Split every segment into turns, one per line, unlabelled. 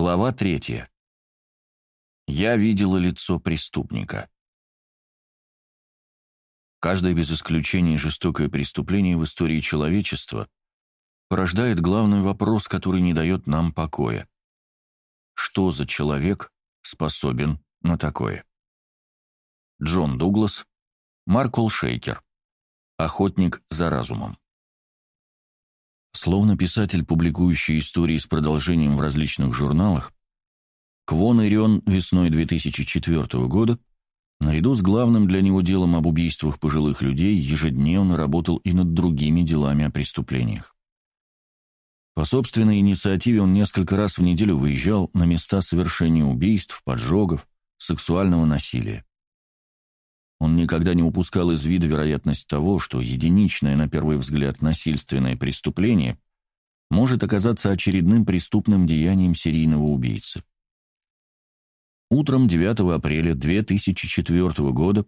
Глава третья. Я видела лицо преступника. Каждое без исключения жестокое преступление в истории человечества порождает главный вопрос, который не дает нам покоя. Что за человек способен на такое? Джон Дуглас, Маркул Шейкер. Охотник за разумом. Словно писатель, публикующий истории с продолжением в различных журналах, Квон Ирион весной 2004 года, наряду с главным для него делом об убийствах пожилых людей, ежедневно работал и над другими делами о преступлениях. По собственной инициативе он несколько раз в неделю выезжал на места совершения убийств, поджогов, сексуального насилия. Он никогда не упускал из вида вероятность того, что единичное, на первый взгляд, насильственное преступление может оказаться очередным преступным деянием серийного убийцы. Утром 9 апреля 2004 года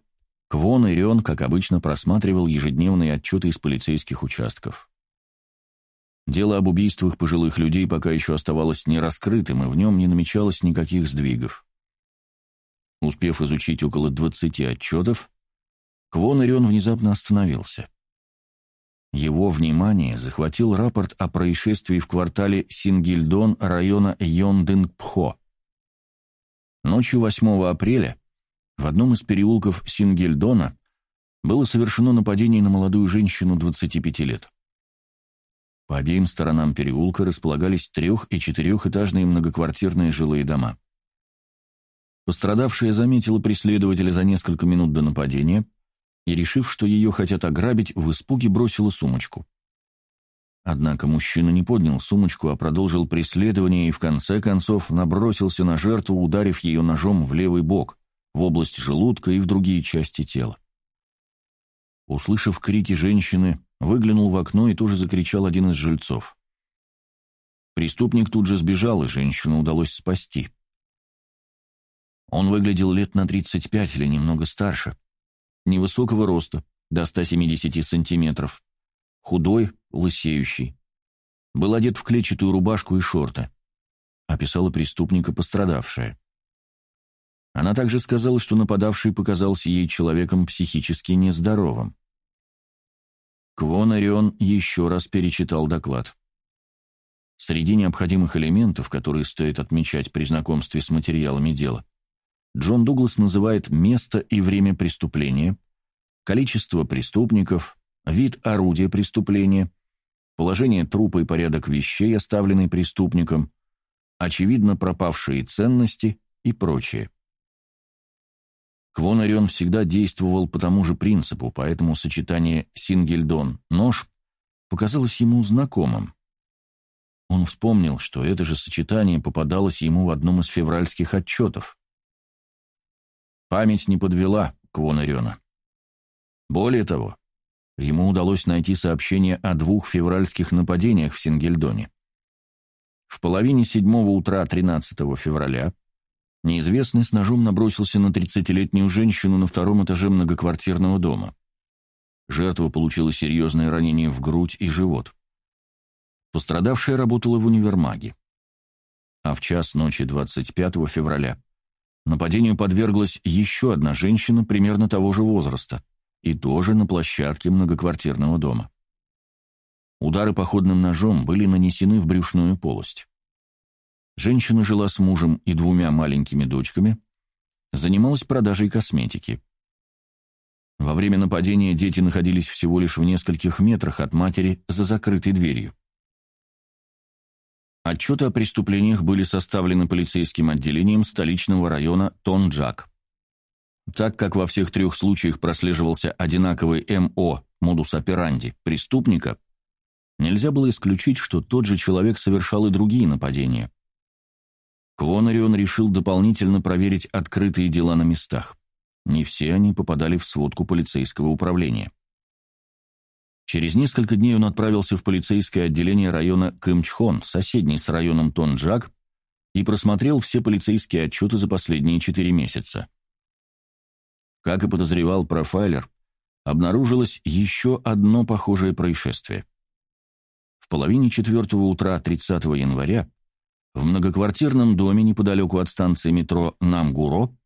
Квон Ирион, как обычно, просматривал ежедневные отчеты из полицейских участков. Дело об убийствах пожилых людей пока еще оставалось нераскрытым, и в нем не намечалось никаких сдвигов. Успев изучить около 20 отчетов, Квон Ирион внезапно остановился. Его внимание захватил рапорт о происшествии в квартале Сингильдон района Йондынгпхо. Ночью 8 апреля в одном из переулков Сингильдона было совершено нападение на молодую женщину 25 лет. По обеим сторонам переулка располагались трех- и четырехэтажные многоквартирные жилые дома. Пострадавшая заметила преследователя за несколько минут до нападения и, решив, что ее хотят ограбить, в испуге бросила сумочку. Однако мужчина не поднял сумочку, а продолжил преследование и в конце концов набросился на жертву, ударив ее ножом в левый бок, в область желудка и в другие части тела. Услышав крики женщины, выглянул в окно и тоже закричал один из жильцов. Преступник тут же сбежал, и женщину удалось спасти. Он выглядел лет на 35 или немного старше. Невысокого роста, до 170 сантиметров. Худой, лысеющий. Был одет в клетчатую рубашку и шорты. Описала преступника пострадавшая. Она также сказала, что нападавший показался ей человеком психически нездоровым. Квон Орион еще раз перечитал доклад. Среди необходимых элементов, которые стоит отмечать при знакомстве с материалами дела, Джон Дуглас называет место и время преступления, количество преступников, вид орудия преступления, положение трупа и порядок вещей, оставленный преступником, очевидно пропавшие ценности и прочее. Квонарион всегда действовал по тому же принципу, поэтому сочетание «Сингельдон-нож» показалось ему знакомым. Он вспомнил, что это же сочетание попадалось ему в одном из февральских отчетов. Память не подвела Квонариона. Более того, ему удалось найти сообщение о двух февральских нападениях в Сингельдоне. В половине седьмого утра 13 февраля неизвестный с ножом набросился на 30-летнюю женщину на втором этаже многоквартирного дома. Жертва получила серьезное ранение в грудь и живот. Пострадавшая работала в универмаге. А в час ночи 25 февраля Нападению подверглась еще одна женщина примерно того же возраста, и тоже на площадке многоквартирного дома. Удары походным ножом были нанесены в брюшную полость. Женщина жила с мужем и двумя маленькими дочками, занималась продажей косметики. Во время нападения дети находились всего лишь в нескольких метрах от матери за закрытой дверью. Отчеты о преступлениях были составлены полицейским отделением столичного района Тонджак. Так как во всех трех случаях прослеживался одинаковый МО, модус операнди, преступника, нельзя было исключить, что тот же человек совершал и другие нападения. Квонарион решил дополнительно проверить открытые дела на местах. Не все они попадали в сводку полицейского управления. Через несколько дней он отправился в полицейское отделение района Кымчхон, соседний с районом Тонджак, и просмотрел все полицейские отчеты за последние четыре месяца. Как и подозревал профайлер, обнаружилось еще одно похожее происшествие. В половине четвертого утра 30 января в многоквартирном доме неподалеку от станции метро Намгуро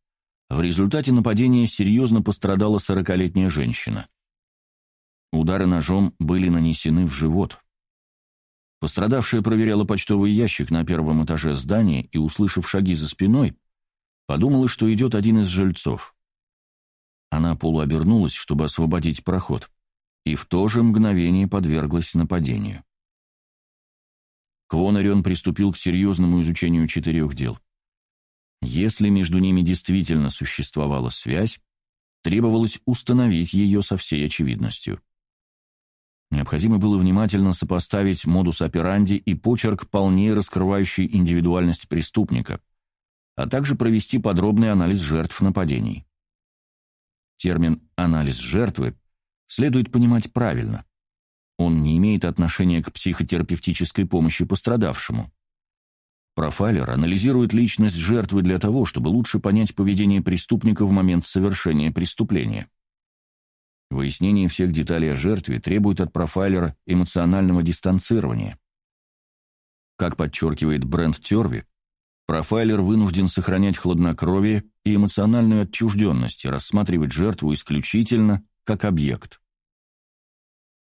в результате нападения серьезно пострадала сорокалетняя женщина. Удары ножом были нанесены в живот. Пострадавшая проверяла почтовый ящик на первом этаже здания и, услышав шаги за спиной, подумала, что идет один из жильцов. Она полуобернулась, чтобы освободить проход, и в то же мгновение подверглась нападению. Квонарион приступил к серьезному изучению четырех дел. Если между ними действительно существовала связь, требовалось установить ее со всей очевидностью. Необходимо было внимательно сопоставить модус операнди и почерк, полнее раскрывающий индивидуальность преступника, а также провести подробный анализ жертв нападений. Термин «анализ жертвы» следует понимать правильно. Он не имеет отношения к психотерапевтической помощи пострадавшему. Профайлер анализирует личность жертвы для того, чтобы лучше понять поведение преступника в момент совершения преступления. Выяснение всех деталей о жертве требует от профайлера эмоционального дистанцирования. Как подчеркивает Брент Терви, профайлер вынужден сохранять хладнокровие и эмоциональную отчужденность и рассматривать жертву исключительно как объект.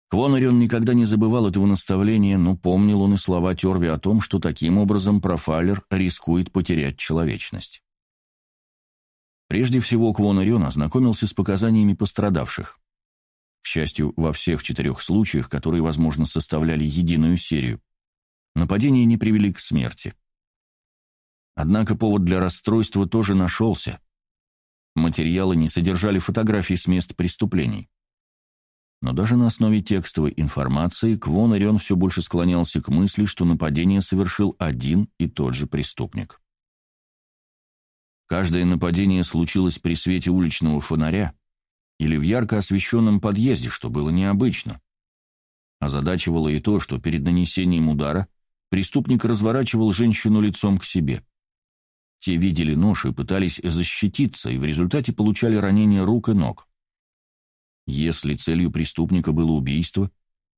Квонарион никогда не забывал этого наставления, но помнил он и слова Терви о том, что таким образом профайлер рискует потерять человечность. Прежде всего, Квонарион ознакомился с показаниями пострадавших. К счастью, во всех четырех случаях, которые, возможно, составляли единую серию, нападения не привели к смерти. Однако повод для расстройства тоже нашелся. Материалы не содержали фотографий с мест преступлений. Но даже на основе текстовой информации Квон Орион все больше склонялся к мысли, что нападение совершил один и тот же преступник. Каждое нападение случилось при свете уличного фонаря или в ярко освещенном подъезде, что было необычно. Озадачивало и то, что перед нанесением удара преступник разворачивал женщину лицом к себе. Те видели нож и пытались защититься, и в результате получали ранения рук и ног. Если целью преступника было убийство,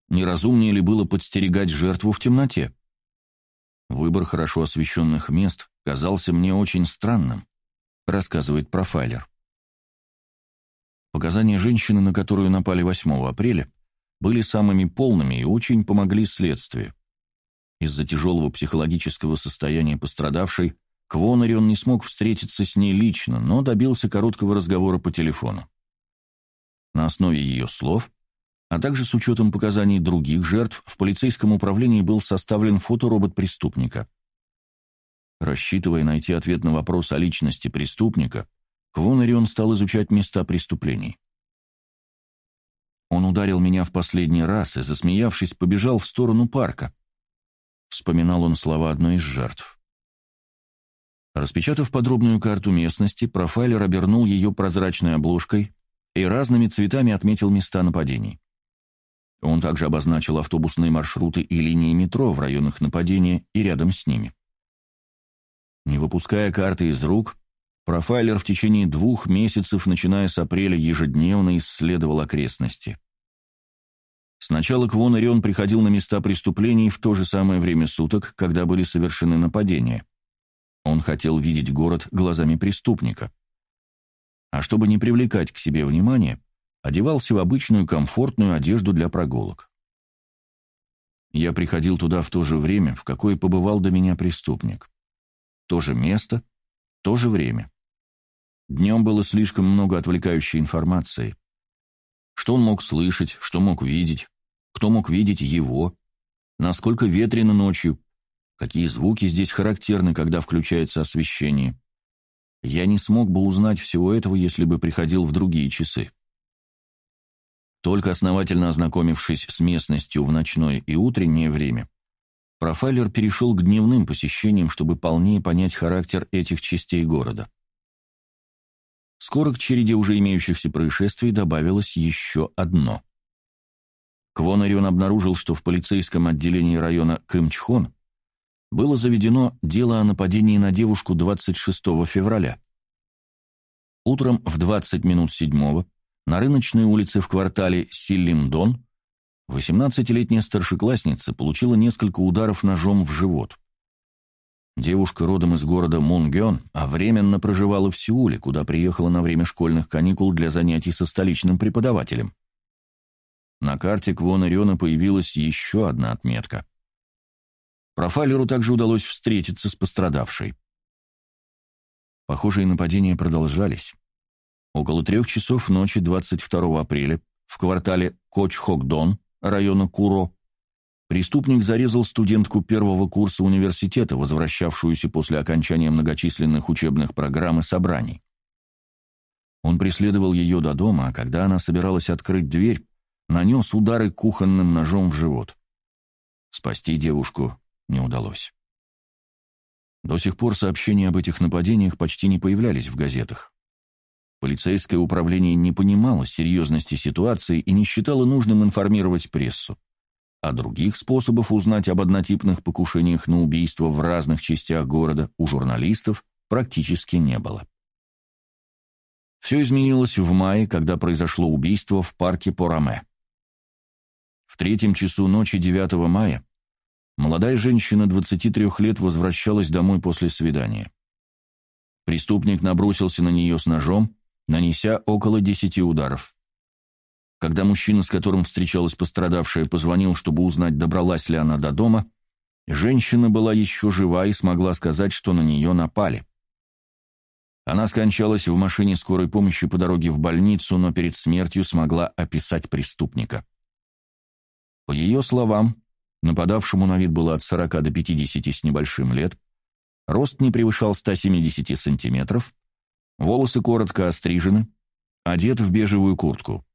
неразумнее ли было подстерегать жертву в темноте? Выбор хорошо освещенных мест казался мне очень странным, рассказывает профайлер. Показания женщины, на которую напали 8 апреля, были самыми полными и очень помогли следствию. Из-за тяжелого психологического состояния пострадавшей Квонарион не смог встретиться с ней лично, но добился короткого разговора по телефону. На основе ее слов, а также с учетом показаний других жертв, в полицейском управлении был составлен фоторобот преступника. Рассчитывая найти ответ на вопрос о личности преступника, Квонарион стал изучать места преступлений. Он ударил меня в последний раз и, засмеявшись, побежал в сторону парка. Вспоминал он слова одной из жертв. Распечатав подробную карту местности, профайлер обернул ее прозрачной обложкой и разными цветами отметил места нападений. Он также обозначил автобусные маршруты и линии метро в районах нападения и рядом с ними. Не выпуская карты из рук, профайлер в течение двух месяцев, начиная с апреля, ежедневно исследовал окрестности. Сначала Квон Орион приходил на места преступлений в то же самое время суток, когда были совершены нападения. Он хотел видеть город глазами преступника а чтобы не привлекать к себе внимания, одевался в обычную комфортную одежду для прогулок. Я приходил туда в то же время, в какое побывал до меня преступник. То же место, то же время. Днем было слишком много отвлекающей информации. Что он мог слышать, что мог видеть, кто мог видеть его, насколько ветрено ночью, какие звуки здесь характерны, когда включается освещение. Я не смог бы узнать всего этого, если бы приходил в другие часы. Только основательно ознакомившись с местностью в ночное и утреннее время, профайлер перешел к дневным посещениям, чтобы полнее понять характер этих частей города. Скоро к череде уже имеющихся происшествий добавилось еще одно. Квонарион обнаружил, что в полицейском отделении района Кымчхон было заведено дело о нападении на девушку 26 февраля. Утром в 20 минут седьмого на рыночной улице в квартале Силлимдон 18-летняя старшеклассница получила несколько ударов ножом в живот. Девушка родом из города Мунгён, а временно проживала в Сеуле, куда приехала на время школьных каникул для занятий со столичным преподавателем. На карте Квона Рёна появилась еще одна отметка. Профайлеру также удалось встретиться с пострадавшей. Похожие нападения продолжались. Около трех часов ночи 22 апреля в квартале Кочхокдон, района Куро, Преступник зарезал студентку первого курса университета, возвращавшуюся после окончания многочисленных учебных программ и собраний. Он преследовал ее до дома, а когда она собиралась открыть дверь, нанес удары кухонным ножом в живот. Спасти девушку не удалось. До сих пор сообщения об этих нападениях почти не появлялись в газетах. Полицейское управление не понимало серьезности ситуации и не считало нужным информировать прессу а других способов узнать об однотипных покушениях на убийство в разных частях города у журналистов практически не было. Все изменилось в мае, когда произошло убийство в парке Пораме. В третьем часу ночи 9 мая молодая женщина 23 лет возвращалась домой после свидания. Преступник набросился на нее с ножом, нанеся около 10 ударов. Когда мужчина, с которым встречалась пострадавшая, позвонил, чтобы узнать, добралась ли она до дома, женщина была еще жива и смогла сказать, что на нее напали. Она скончалась в машине скорой помощи по дороге в больницу, но перед смертью смогла описать преступника. По ее словам, нападавшему на вид было от 40 до 50 с небольшим лет, рост не превышал 170 сантиметров, волосы коротко острижены, одет в бежевую куртку.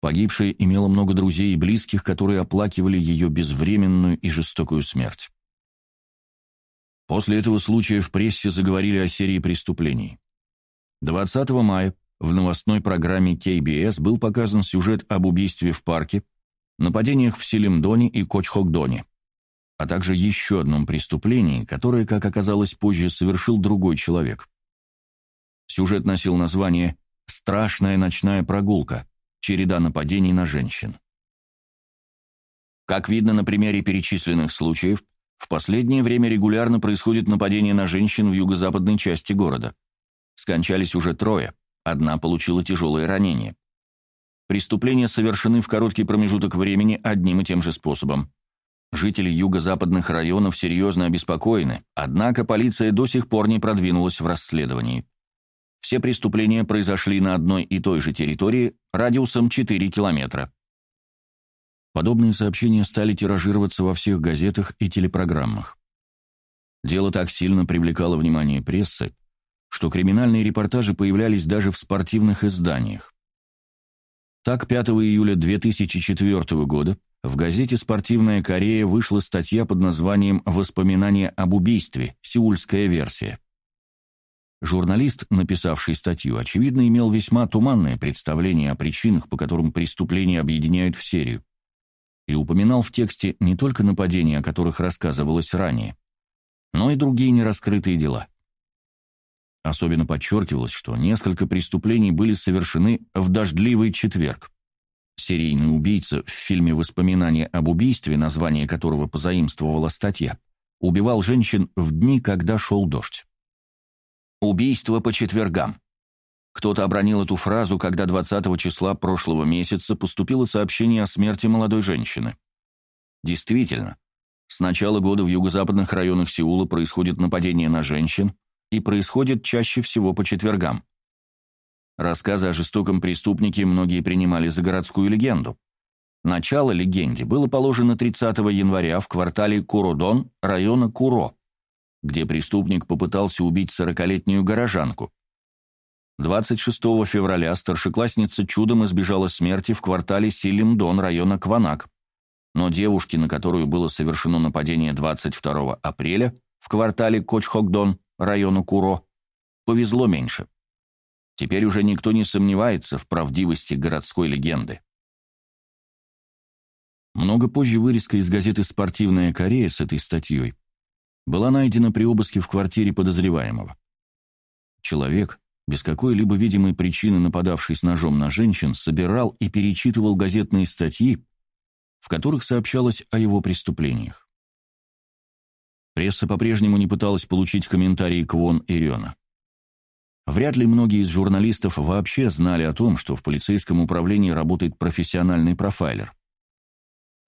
Погибшая имела много друзей и близких, которые оплакивали ее безвременную и жестокую смерть. После этого случая в прессе заговорили о серии преступлений. 20 мая в новостной программе KBS был показан сюжет об убийстве в парке, нападениях в Селимдоне и Кочхокдоне, а также еще одном преступлении, которое, как оказалось позже, совершил другой человек. Сюжет носил название «Страшная ночная прогулка», череда нападений на женщин. Как видно на примере перечисленных случаев, в последнее время регулярно происходит нападение на женщин в юго-западной части города. Скончались уже трое, одна получила тяжелое ранение. Преступления совершены в короткий промежуток времени одним и тем же способом. Жители юго-западных районов серьезно обеспокоены, однако полиция до сих пор не продвинулась в расследовании. Все преступления произошли на одной и той же территории радиусом 4 километра. Подобные сообщения стали тиражироваться во всех газетах и телепрограммах. Дело так сильно привлекало внимание прессы, что криминальные репортажи появлялись даже в спортивных изданиях. Так, 5 июля 2004 года в газете «Спортивная Корея» вышла статья под названием «Воспоминания об убийстве. Сеульская версия». Журналист, написавший статью, очевидно, имел весьма туманное представление о причинах, по которым преступления объединяют в серию, и упоминал в тексте не только нападения, о которых рассказывалось ранее, но и другие нераскрытые дела. Особенно подчеркивалось, что несколько преступлений были совершены в дождливый четверг. Серийный убийца в фильме «Воспоминания об убийстве», название которого позаимствовала статья, убивал женщин в дни, когда шел дождь. Убийство по четвергам. Кто-то обронил эту фразу, когда 20 числа прошлого месяца поступило сообщение о смерти молодой женщины. Действительно, с начала года в юго-западных районах Сеула происходит нападение на женщин и происходит чаще всего по четвергам. Рассказы о жестоком преступнике многие принимали за городскую легенду. Начало легенде было положено 30 января в квартале Куродон района Куро где преступник попытался убить сорокалетнюю горожанку. 26 февраля старшеклассница чудом избежала смерти в квартале Силимдон района Кванак, но девушке, на которую было совершено нападение 22 апреля в квартале Кочхокдон района Куро, повезло меньше. Теперь уже никто не сомневается в правдивости городской легенды. Много позже вырезка из газеты «Спортивная Корея» с этой статьей была найдена при обыске в квартире подозреваемого. Человек, без какой-либо видимой причины нападавший с ножом на женщин, собирал и перечитывал газетные статьи, в которых сообщалось о его преступлениях. Пресса по-прежнему не пыталась получить комментарии Квон и Рена. Вряд ли многие из журналистов вообще знали о том, что в полицейском управлении работает профессиональный профайлер.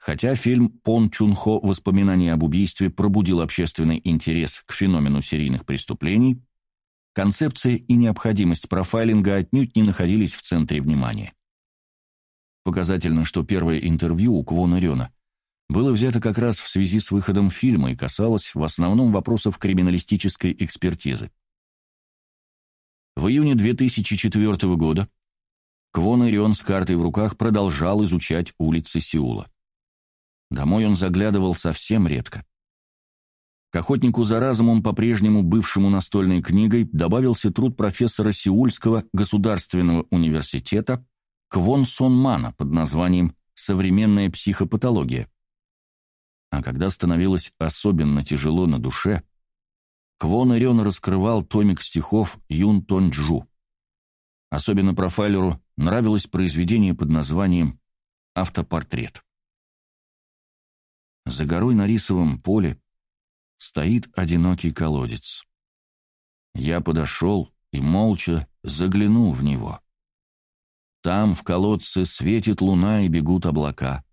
Хотя фильм Пон Чун Хо «Воспоминания об убийстве» пробудил общественный интерес к феномену серийных преступлений, концепция и необходимость профайлинга отнюдь не находились в центре внимания. Показательно, что первое интервью у Квона Рёна было взято как раз в связи с выходом фильма и касалось в основном вопросов криминалистической экспертизы. В июне 2004 года Квон Ирион с картой в руках продолжал изучать улицы Сеула. Домой он заглядывал совсем редко. К охотнику за разумом, по-прежнему бывшему настольной книгой, добавился труд профессора Сеульского государственного университета Квон Сон Мана под названием «Современная психопатология». А когда становилось особенно тяжело на душе, Квон Ирен раскрывал томик стихов Юн Тон Джу. Особенно профайлеру нравилось произведение под названием «Автопортрет». За горой на рисовом поле стоит одинокий колодец. Я подошел и молча заглянул в него. Там в колодце светит луна и бегут облака.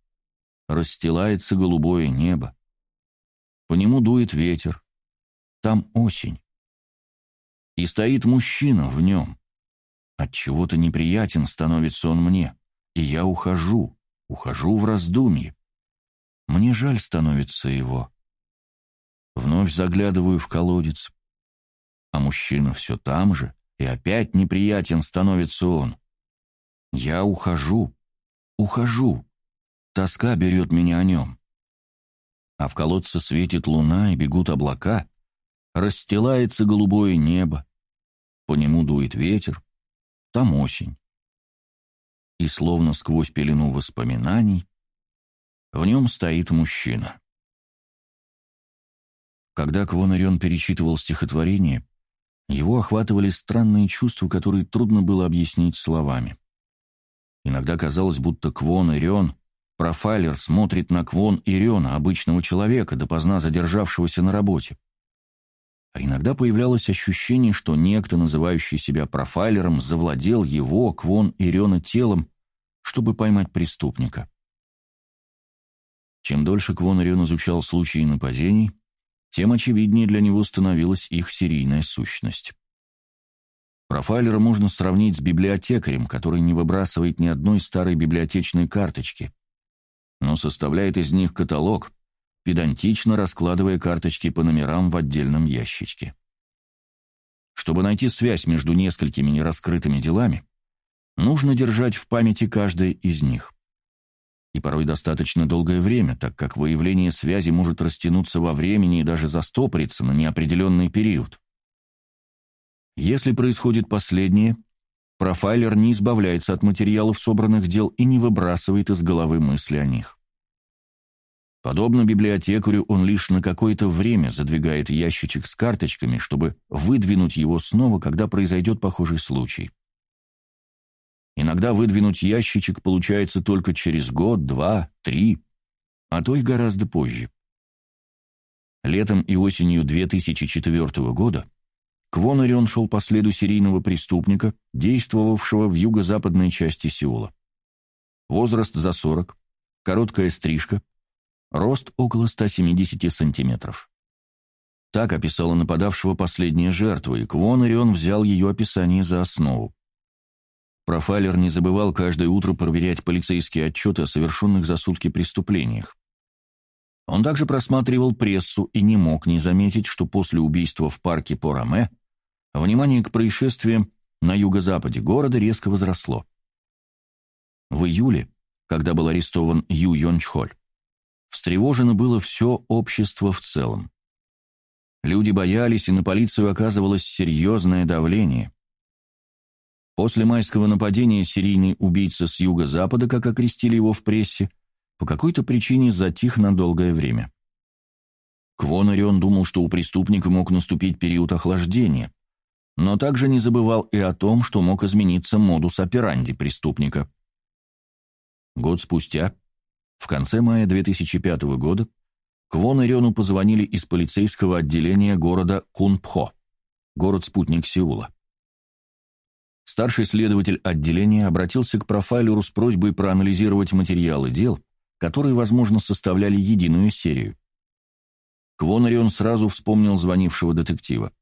Расстилается голубое небо. По нему дует ветер. Там осень. И стоит мужчина в нем. От чего то неприятен становится он мне, и я ухожу, ухожу в раздумье. Мне жаль становится его. Вновь заглядываю в колодец. А мужчина все там же, и опять неприятен становится он. Я ухожу, ухожу. Тоска берет меня о нем. А в колодце светит луна, и бегут облака. Расстилается голубое небо. По нему дует ветер. Там осень. И словно сквозь пелену воспоминаний в нем стоит мужчина. Когда Квон перечитывал стихотворение, его охватывали странные чувства, которые трудно было объяснить словами. Иногда казалось, будто Квон Ирион, профайлер, смотрит на Квон Ириона, обычного человека, допоздна задержавшегося на работе. А иногда появлялось ощущение, что некто, называющий себя профайлером, завладел его, Квон Ириона, телом, чтобы поймать преступника. Чем дольше Квон изучал случаи нападений, тем очевиднее для него становилась их серийная сущность. Профайлера можно сравнить с библиотекарем, который не выбрасывает ни одной старой библиотечной карточки, но составляет из них каталог, педантично раскладывая карточки по номерам в отдельном ящичке. Чтобы найти связь между несколькими нераскрытыми делами, нужно держать в памяти каждое из них и порой достаточно долгое время, так как выявление связи может растянуться во времени и даже застопориться на неопределенный период. Если происходит последнее, профайлер не избавляется от материалов собранных дел и не выбрасывает из головы мысли о них. Подобно библиотекарю, он лишь на какое-то время задвигает ящичек с карточками, чтобы выдвинуть его снова, когда произойдет похожий случай. Иногда выдвинуть ящичек получается только через год, два, три, а то и гораздо позже. Летом и осенью 2004 года Квон шел по следу серийного преступника, действовавшего в юго-западной части Сеула. Возраст за 40, короткая стрижка, рост около 170 сантиметров. Так описала нападавшего последняя жертва, и Квон взял ее описание за основу. Профайлер не забывал каждое утро проверять полицейские отчеты о совершенных за сутки преступлениях. Он также просматривал прессу и не мог не заметить, что после убийства в парке Пораме внимание к происшествиям на юго-западе города резко возросло. В июле, когда был арестован Ю Йончхоль, встревожено было все общество в целом. Люди боялись, и на полицию оказывалось серьезное давление. После майского нападения серийный убийца с юго-запада, как окрестили его в прессе, по какой-то причине затих на долгое время. Квон Орион думал, что у преступника мог наступить период охлаждения, но также не забывал и о том, что мог измениться модус операнди преступника. Год спустя, в конце мая 2005 года, Квон и Рёну позвонили из полицейского отделения города Кунпхо, город-спутник Сеула. Старший следователь отделения обратился к профайлеру с просьбой проанализировать материалы дел, которые, возможно, составляли единую серию. Квонарион сразу вспомнил звонившего детектива.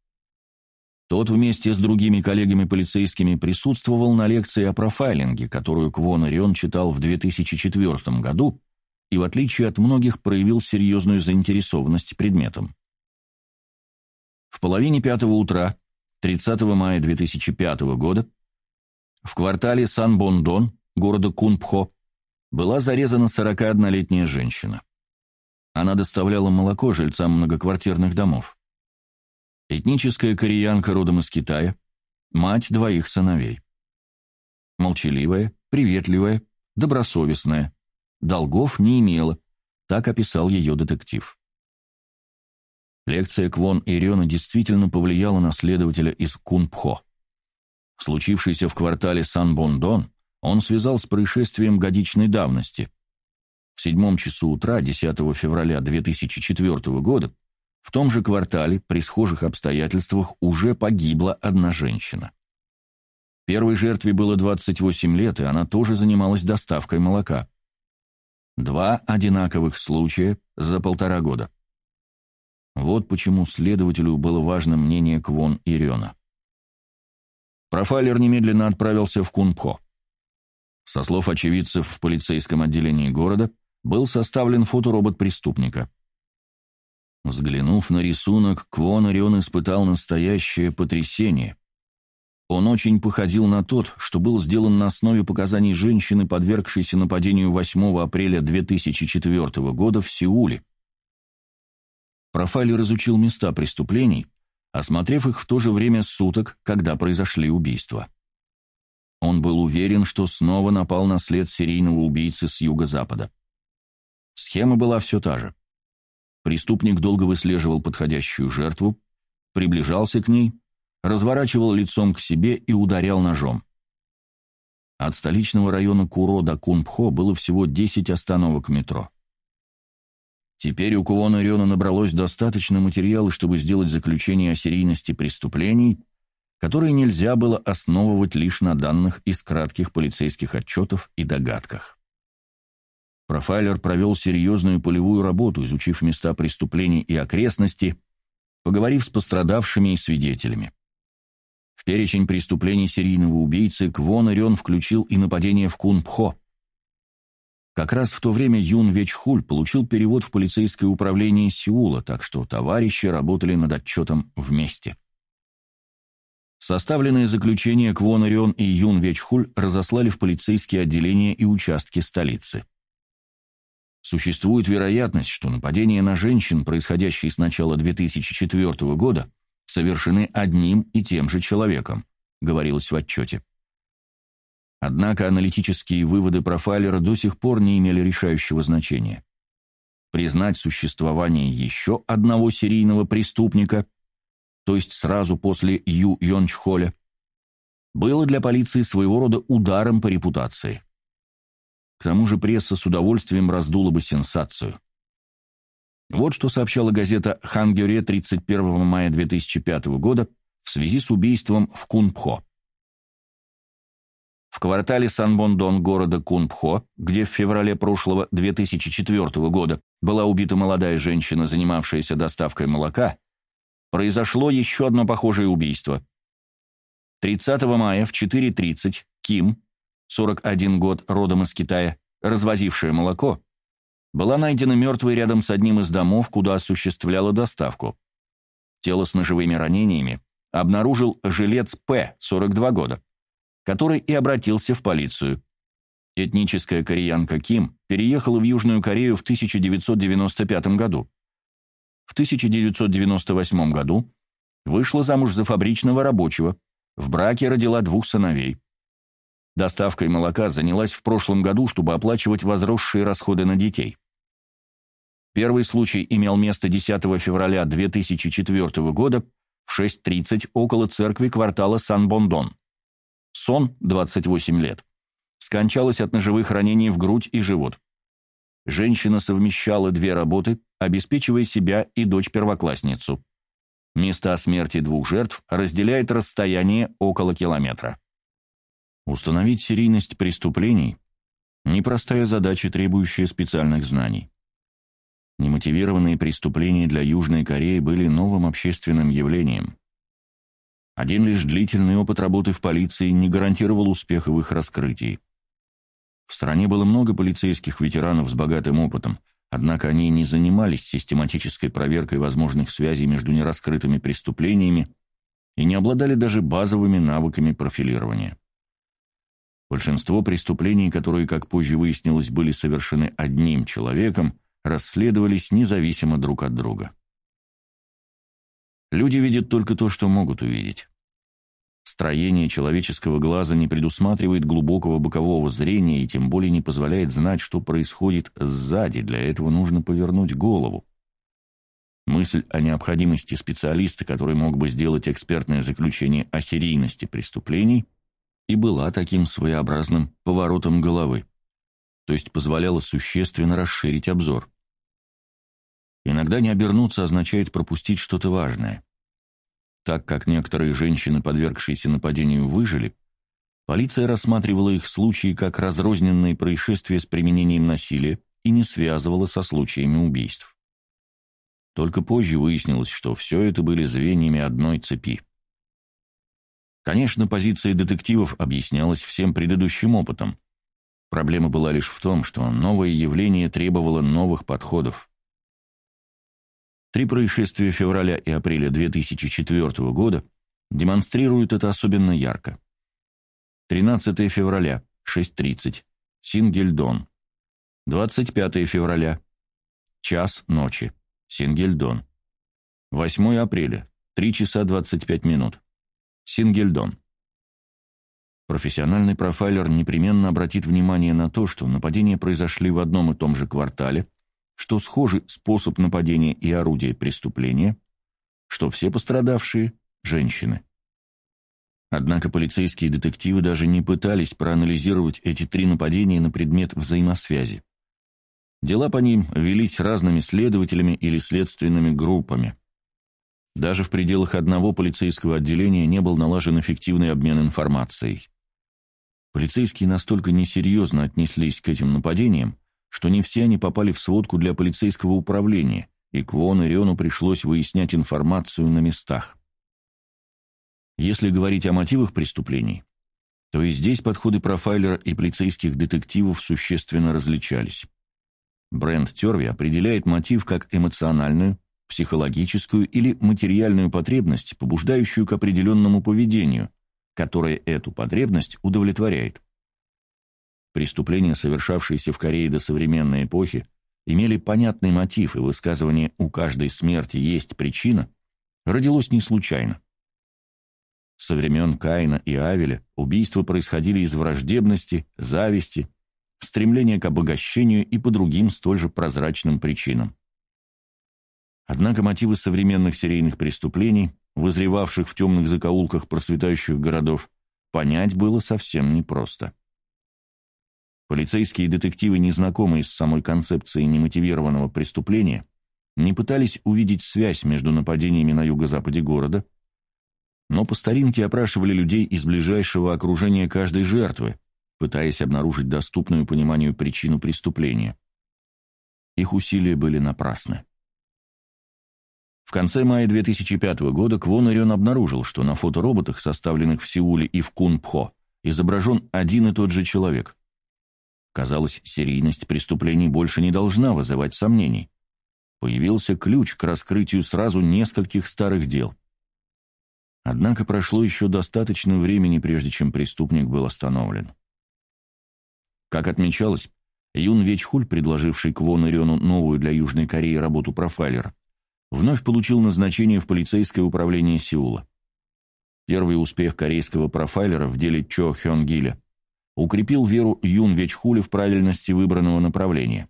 Тот вместе с другими коллегами-полицейскими присутствовал на лекции о профайлинге, которую Квонарион читал в 2004 году и, в отличие от многих, проявил серьезную заинтересованность предметом. В половине пятого утра, 30 мая 2005 года, в квартале Сан-Бондон, города Кунпхо, была зарезана 41-летняя женщина. Она доставляла молоко жильцам многоквартирных домов. Этническая кореянка родом из Китая, мать двоих сыновей. Молчаливая, приветливая, добросовестная, долгов не имела, так описал ее детектив. Лекция Квон Ириона действительно повлияла на следователя из Кунпхо. Случившийся в квартале Сан-Бондон он связал с происшествием годичной давности. В седьмом часу утра 10 февраля 2004 года в том же квартале при схожих обстоятельствах уже погибла одна женщина. Первой жертве было 28 лет, и она тоже занималась доставкой молока. Два одинаковых случая за полтора года. Вот почему следователю было важно мнение Квон и. Профайлер немедленно отправился в Кунпхо. Со слов очевидцев в полицейском отделении города был составлен фоторобот преступника. Взглянув на рисунок, Квон Орион испытал настоящее потрясение. Он очень походил на тот, что был сделан на основе показаний женщины, подвергшейся нападению 8 апреля 2004 года в Сеуле. Профайлер изучил места преступлений, осмотрев их в то же время суток, когда произошли убийства. Он был уверен, что снова напал на след серийного убийцы с юго-запада. Схема была все та же. Преступник долго выслеживал подходящую жертву, приближался к ней, разворачивал лицом к себе и ударял ножом. От столичного района Куро до Кунпхо было всего 10 остановок метро. Теперь у Куона Рёна набралось достаточно материала, чтобы сделать заключение о серийности преступлений, которые нельзя было основывать лишь на данных из кратких полицейских отчетов и догадках. Профайлер провел серьезную полевую работу, изучив места преступлений и окрестности, поговорив с пострадавшими и свидетелями. В перечень преступлений серийного убийцы Квон Рён включил и нападение в Кунпхо, как раз в то время Юн Вечхуль получил перевод в полицейское управление Сеула, так что товарищи работали над отчетом вместе. Составленные заключения Квон Орион и Юн Вечхуль разослали в полицейские отделения и участки столицы. Существует вероятность, что нападения на женщин, происходящие с начала 2004 года, совершены одним и тем же человеком, говорилось в отчете. Однако аналитические выводы профайлера до сих пор не имели решающего значения. Признать существование еще одного серийного преступника, то есть сразу после Ю Йончхоля, было для полиции своего рода ударом по репутации. К тому же пресса с удовольствием раздула бы сенсацию. Вот что сообщала газета «Хангюре» 31 мая 2005 года в связи с убийством в Кунпхо. В квартале Санбондон города Кунпхо, где в феврале прошлого 2004 года была убита молодая женщина, занимавшаяся доставкой молока, произошло еще одно похожее убийство. 30 мая в 4.30 Ким, 41 год, родом из Китая, развозившая молоко, была найдена мертвой рядом с одним из домов, куда осуществляла доставку. Тело с ножевыми ранениями обнаружил жилец П, 42 года который и обратился в полицию. Этническая кореянка Ким переехала в Южную Корею в 1995 году. В 1998 году вышла замуж за фабричного рабочего, в браке родила двух сыновей. Доставкой молока занялась в прошлом году, чтобы оплачивать возросшие расходы на детей. Первый случай имел место 10 февраля 2004 года в 6.30 около церкви квартала Сан-Бондон. Сон, 28 лет, скончалась от ножевых ранений в грудь и живот. Женщина совмещала две работы, обеспечивая себя и дочь-первоклассницу. Места смерти двух жертв разделяет расстояние около километра. Установить серийность преступлений – непростая задача, требующая специальных знаний. Немотивированные преступления для Южной Кореи были новым общественным явлением. Один лишь длительный опыт работы в полиции не гарантировал успеха в их раскрытии. В стране было много полицейских ветеранов с богатым опытом, однако они не занимались систематической проверкой возможных связей между нераскрытыми преступлениями и не обладали даже базовыми навыками профилирования. Большинство преступлений, которые, как позже выяснилось, были совершены одним человеком, расследовались независимо друг от друга. Люди видят только то, что могут увидеть. Строение человеческого глаза не предусматривает глубокого бокового зрения и тем более не позволяет знать, что происходит сзади, для этого нужно повернуть голову. Мысль о необходимости специалиста, который мог бы сделать экспертное заключение о серийности преступлений, и была таким своеобразным поворотом головы, то есть позволяла существенно расширить обзор. Иногда не обернуться означает пропустить что-то важное. Так как некоторые женщины, подвергшиеся нападению, выжили, полиция рассматривала их случаи как разрозненные происшествия с применением насилия и не связывала со случаями убийств. Только позже выяснилось, что все это были звеньями одной цепи. Конечно, позиция детективов объяснялась всем предыдущим опытом. Проблема была лишь в том, что новое явление требовало новых подходов. Три происшествия февраля и апреля 2004 года демонстрируют это особенно ярко. 13 февраля, 6.30, Сингельдон. 25 февраля, час ночи, Сингельдон. 8 апреля, 3 часа 25 минут, Сингельдон. Профессиональный профайлер непременно обратит внимание на то, что нападения произошли в одном и том же квартале, что схожи способ нападения и орудие преступления, что все пострадавшие – женщины. Однако полицейские детективы даже не пытались проанализировать эти три нападения на предмет взаимосвязи. Дела по ним велись разными следователями или следственными группами. Даже в пределах одного полицейского отделения не был налажен эффективный обмен информацией. Полицейские настолько несерьезно отнеслись к этим нападениям, что не все они попали в сводку для полицейского управления, и Квон и Риону пришлось выяснять информацию на местах. Если говорить о мотивах преступлений, то и здесь подходы профайлера и полицейских детективов существенно различались. Брэнд Терви определяет мотив как эмоциональную, психологическую или материальную потребность, побуждающую к определенному поведению, которое эту потребность удовлетворяет. Преступления, совершавшиеся в Корее до современной эпохи, имели понятный мотив, и высказывание «у каждой смерти есть причина» родилось не случайно. Со времен Каина и Авеля убийства происходили из враждебности, зависти, стремления к обогащению и по другим столь же прозрачным причинам. Однако мотивы современных серийных преступлений, вызревавших в темных закоулках процветающих городов, понять было совсем непросто. Полицейские детективы, незнакомые с самой концепцией немотивированного преступления, не пытались увидеть связь между нападениями на юго-западе города, но по старинке опрашивали людей из ближайшего окружения каждой жертвы, пытаясь обнаружить доступную пониманию причину преступления. Их усилия были напрасны. В конце мая 2005 года Квон Ирен обнаружил, что на фотороботах, составленных в Сеуле и в Кунпхо, изображен один и тот же человек. Казалось, серийность преступлений больше не должна вызывать сомнений. Появился ключ к раскрытию сразу нескольких старых дел. Однако прошло еще достаточно времени, прежде чем преступник был остановлен. Как отмечалось, Юн Вечхуль, предложивший Квон Ирёну новую для Южной Кореи работу профайлера, вновь получил назначение в полицейское управление Сеула. Первый успех корейского профайлера в деле Чо Хён Гиля укрепил веру Юн Вечхуля в правильности выбранного направления.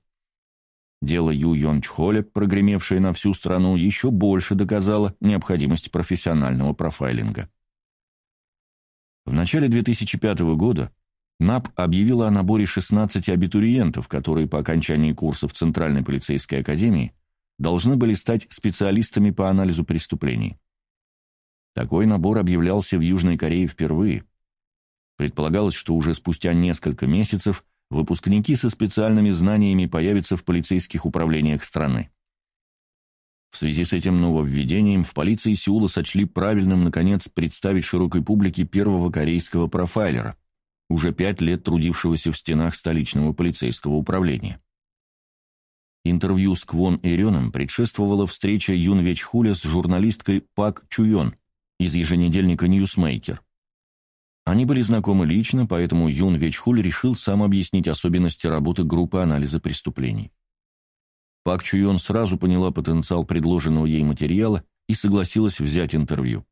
Дело Ю Йон Чхоля, прогремевшее на всю страну, еще больше доказало необходимость профессионального профайлинга. В начале 2005 года НАП объявила о наборе 16 абитуриентов, которые по окончании курса в Центральной полицейской академии должны были стать специалистами по анализу преступлений. Такой набор объявлялся в Южной Корее впервые. Предполагалось, что уже спустя несколько месяцев выпускники со специальными знаниями появятся в полицейских управлениях страны. В связи с этим нововведением в полиции Сеула сочли правильным, наконец, представить широкой публике первого корейского профайлера, уже пять лет трудившегося в стенах столичного полицейского управления. Интервью с Квон Иреном предшествовала встреча Юн Вечхуля с журналисткой Пак Чуйон из еженедельника «Ньюсмейкер». Они были знакомы лично, поэтому Юн Вечхуль решил сам объяснить особенности работы группы анализа преступлений. Пак Чуйон сразу поняла потенциал предложенного ей материала и согласилась взять интервью.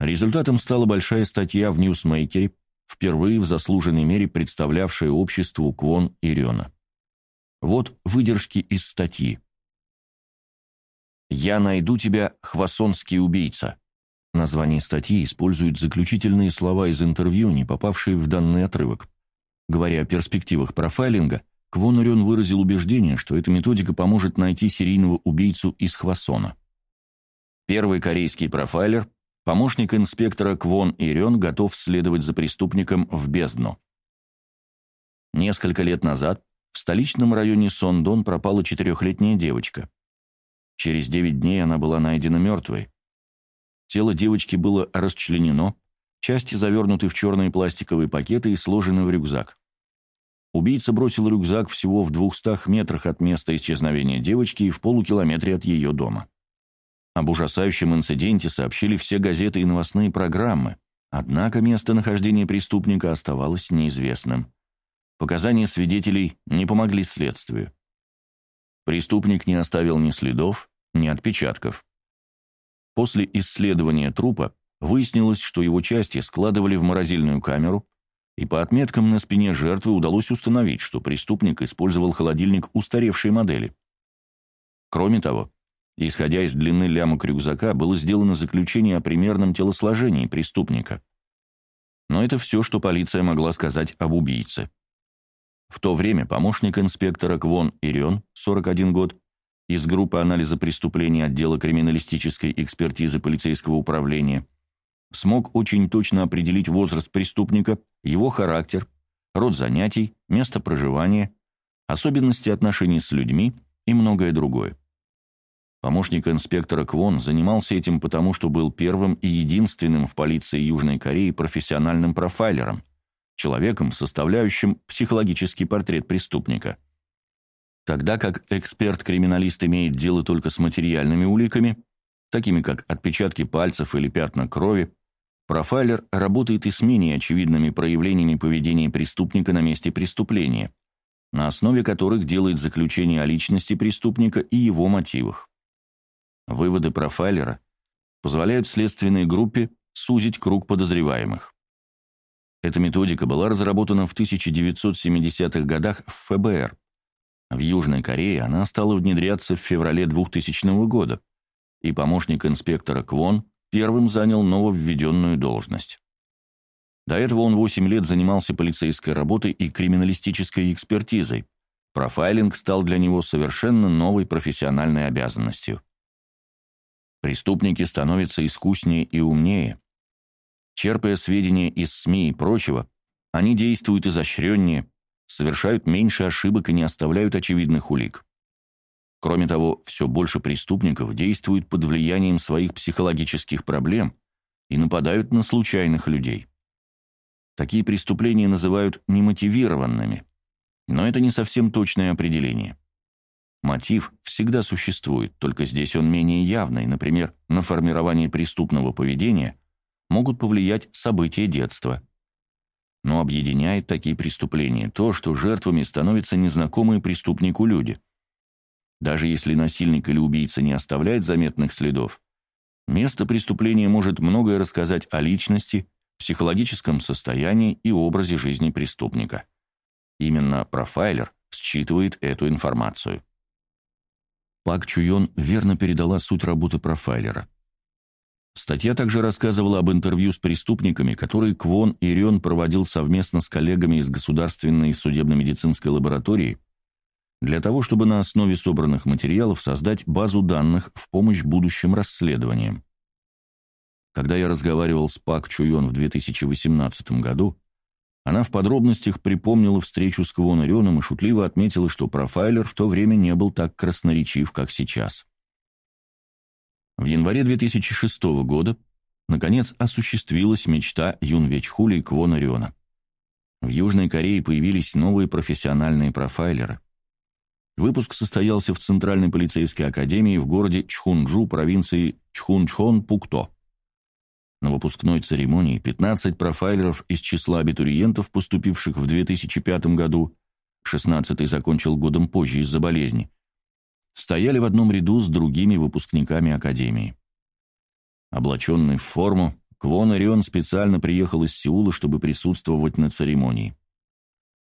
Результатом стала большая статья в «Ньюсмейкере», впервые в заслуженной мере представлявшая обществу Квон Ирена. Вот выдержки из статьи. «Я найду тебя, хвасонский убийца». Название статьи использует заключительные слова из интервью, не попавшие в данный отрывок. Говоря о перспективах профайлинга, Квон Ирен выразил убеждение, что эта методика поможет найти серийного убийцу из Хвасона. Первый корейский профайлер, помощник инспектора Квон Ирен, готов следовать за преступником в бездну. Несколько лет назад в столичном районе Сондон пропала четырехлетняя девочка. Через девять дней она была найдена мертвой. Тело девочки было расчленено, части завернуты в черные пластиковые пакеты и сложены в рюкзак. Убийца бросил рюкзак всего в двухстах метрах от места исчезновения девочки и в полукилометре от ее дома. Об ужасающем инциденте сообщили все газеты и новостные программы, однако местонахождение преступника оставалось неизвестным. Показания свидетелей не помогли следствию. Преступник не оставил ни следов, ни отпечатков. После исследования трупа выяснилось, что его части складывали в морозильную камеру, и по отметкам на спине жертвы удалось установить, что преступник использовал холодильник устаревшей модели. Кроме того, исходя из длины лямок рюкзака, было сделано заключение о примерном телосложении преступника. Но это все, что полиция могла сказать об убийце. В то время помощник инспектора Квон Ирион, 41 год, из группы анализа преступлений отдела криминалистической экспертизы полицейского управления, смог очень точно определить возраст преступника, его характер, род занятий, место проживания, особенности отношений с людьми и многое другое. Помощник инспектора Квон занимался этим потому, что был первым и единственным в полиции Южной Кореи профессиональным профайлером, человеком, составляющим психологический портрет преступника. Тогда как эксперт-криминалист имеет дело только с материальными уликами, такими как отпечатки пальцев или пятна крови, профайлер работает и с менее очевидными проявлениями поведения преступника на месте преступления, на основе которых делает заключение о личности преступника и его мотивах. Выводы профайлера позволяют следственной группе сузить круг подозреваемых. Эта методика была разработана в 1970-х годах в ФБР. В Южной Корее она стала внедряться в феврале 2000 года, и помощник инспектора Квон первым занял нововведенную должность. До этого он 8 лет занимался полицейской работой и криминалистической экспертизой. Профайлинг стал для него совершенно новой профессиональной обязанностью. Преступники становятся искуснее и умнее, Черпая сведения из СМИ и прочего, они действуют изощреннее, совершают меньше ошибок и не оставляют очевидных улик. Кроме того, все больше преступников действуют под влиянием своих психологических проблем и нападают на случайных людей. Такие преступления называют немотивированными, но это не совсем точное определение. Мотив всегда существует, только здесь он менее явный, например, на формирование преступного поведения могут повлиять события детства. Но объединяет такие преступления то, что жертвами становятся незнакомые преступнику люди. Даже если насильник или убийца не оставляет заметных следов, место преступления может многое рассказать о личности, психологическом состоянии и образе жизни преступника. Именно профайлер считывает эту информацию. Пак Чуйон верно передала суть работы профайлера. Статья также рассказывала об интервью с преступниками, которые Квон и Рен проводил совместно с коллегами из Государственной судебно-медицинской лаборатории для того, чтобы на основе собранных материалов создать базу данных в помощь будущим расследованиям. Когда я разговаривал с Пак Чуйон в 2018 году, она в подробностях припомнила встречу с Квон Орионом и шутливо отметила, что профайлер в то время не был так красноречив, как сейчас. В январе 2006 года, наконец, осуществилась мечта Юн Вечхули и Квон Ориона. В Южной Корее появились новые профессиональные профайлеры. Выпуск состоялся в Центральной полицейской академии в городе Чхунджу, провинции Чхунчхон-Пукто. На выпускной церемонии 15 профайлеров из числа абитуриентов, поступивших в 2005 году, 16-й закончил годом позже из-за болезни, стояли в одном ряду с другими выпускниками Академии. Облаченный в форму, Квон Орион специально приехал из Сеула, чтобы присутствовать на церемонии.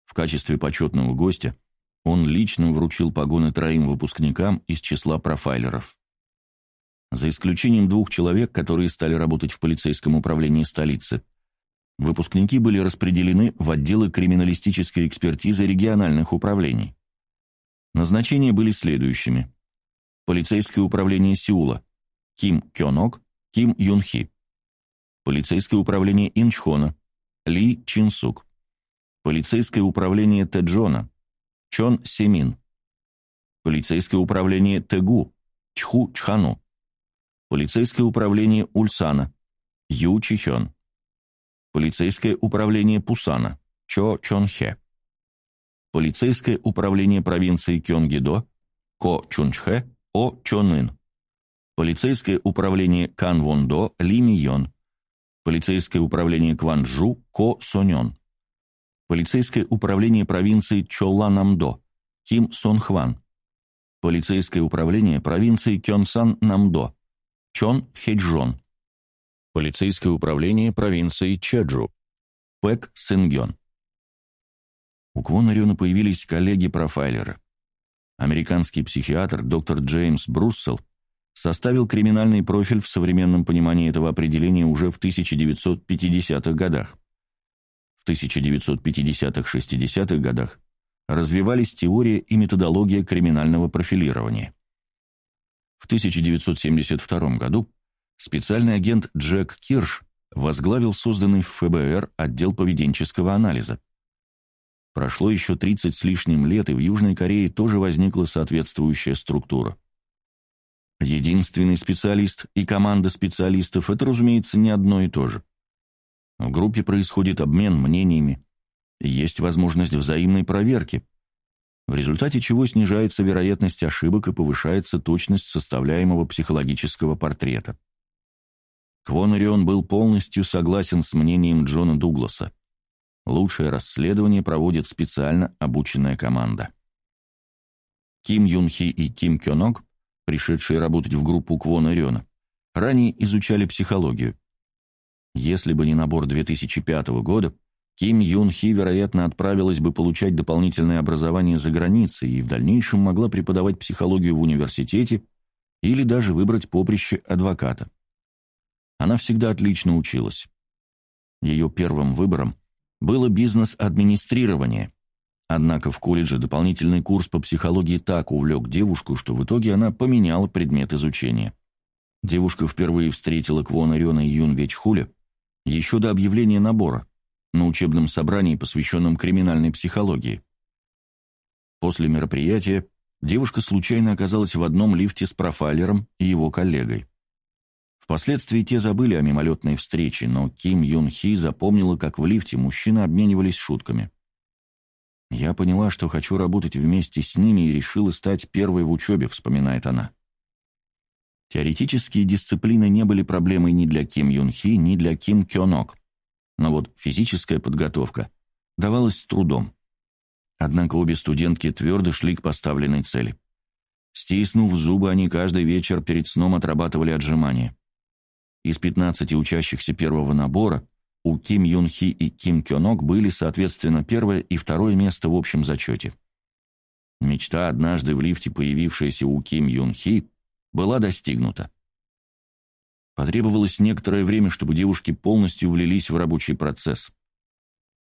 В качестве почетного гостя он лично вручил погоны троим выпускникам из числа профайлеров. За исключением двух человек, которые стали работать в полицейском управлении столицы, выпускники были распределены в отделы криминалистической экспертизы региональных управлений. Назначения были следующими. Полицейское управление Сеула – Ким Кёнок, Ким Юнхи. Полицейское управление Инчхона – Ли Чинсук. Полицейское управление Тэджона – Чон Семин. Полицейское управление Тэгу – Чху Чхану. Полицейское управление Ульсана – Ю Чихён. Полицейское управление Пусана – Чо Чонхе полицейское управление провинции Кёнгидо, Ко Чунчхэ, О Чонын, полицейское управление Канвондо, Ли Мийон, полицейское управление Кванджу, Ко Сонён, полицейское управление провинции Чолла-Намдо, Ким Сон Хван, полицейское управление провинции Кёнсан-Намдо, Чон Хеджон, полицейское управление провинции Чеджу, Пэк Сынгён. У Квонариона появились коллеги-профайлеры. Американский психиатр доктор Джеймс Бруссел составил криминальный профиль в современном понимании этого определения уже в 1950-х годах. В 1950-60-х годах развивались теория и методология криминального профилирования. В 1972 году специальный агент Джек Кирш возглавил созданный в ФБР отдел поведенческого анализа. Прошло еще 30 с лишним лет, и в Южной Корее тоже возникла соответствующая структура. Единственный специалист и команда специалистов – это, разумеется, не одно и то же. В группе происходит обмен мнениями, есть возможность взаимной проверки, в результате чего снижается вероятность ошибок и повышается точность составляемого психологического портрета. Квон был полностью согласен с мнением Джона Дугласа. Лучшее расследование проводит специально обученная команда. Ким Юн Хи и Ким Кёнок, пришедшие работать в группу Квона Рёна, ранее изучали психологию. Если бы не набор 2005 года, Ким Юн Хи, вероятно, отправилась бы получать дополнительное образование за границей и в дальнейшем могла преподавать психологию в университете или даже выбрать поприще адвоката. Она всегда отлично училась. Ее первым выбором было бизнес-администрирование. Однако в колледже дополнительный курс по психологии так увлек девушку, что в итоге она поменяла предмет изучения. Девушка впервые встретила Квона Рёна и Юн Вечхуля еще до объявления набора на учебном собрании, посвященном криминальной психологии. После мероприятия девушка случайно оказалась в одном лифте с профайлером и его коллегой. Впоследствии те забыли о мимолетной встрече, но Ким Юн Хи запомнила, как в лифте мужчины обменивались шутками. «Я поняла, что хочу работать вместе с ними и решила стать первой в учебе», — вспоминает она. Теоретические дисциплины не были проблемой ни для Ким Юн Хи, ни для Ким Кёнок, но вот физическая подготовка давалась с трудом. Однако обе студентки твердо шли к поставленной цели. Стиснув зубы, они каждый вечер перед сном отрабатывали отжимания. Из 15 учащихся первого набора у Ким Юн Хи и Ким Кёнок были, соответственно, первое и второе место в общем зачете. Мечта, однажды в лифте появившаяся у Ким Юн Хи, была достигнута. Потребовалось некоторое время, чтобы девушки полностью влились в рабочий процесс.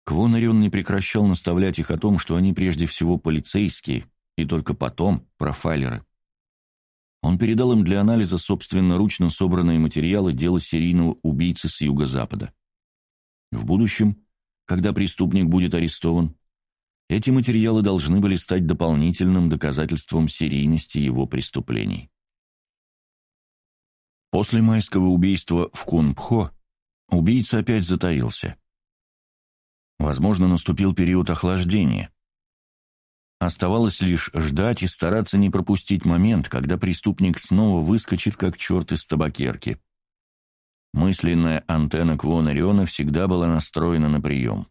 Квон Орион не прекращал наставлять их о том, что они прежде всего полицейские, и только потом профайлеры. Он передал им для анализа собственноручно собранные материалы дела серийного убийцы с юго-запада. В будущем, когда преступник будет арестован, эти материалы должны были стать дополнительным доказательством серийности его преступлений. После майского убийства в Кунпхо убийца опять затаился. Возможно, наступил период охлаждения. Оставалось лишь ждать и стараться не пропустить момент, когда преступник снова выскочит, как черт из табакерки. Мысленная антенна Квона всегда была настроена на прием.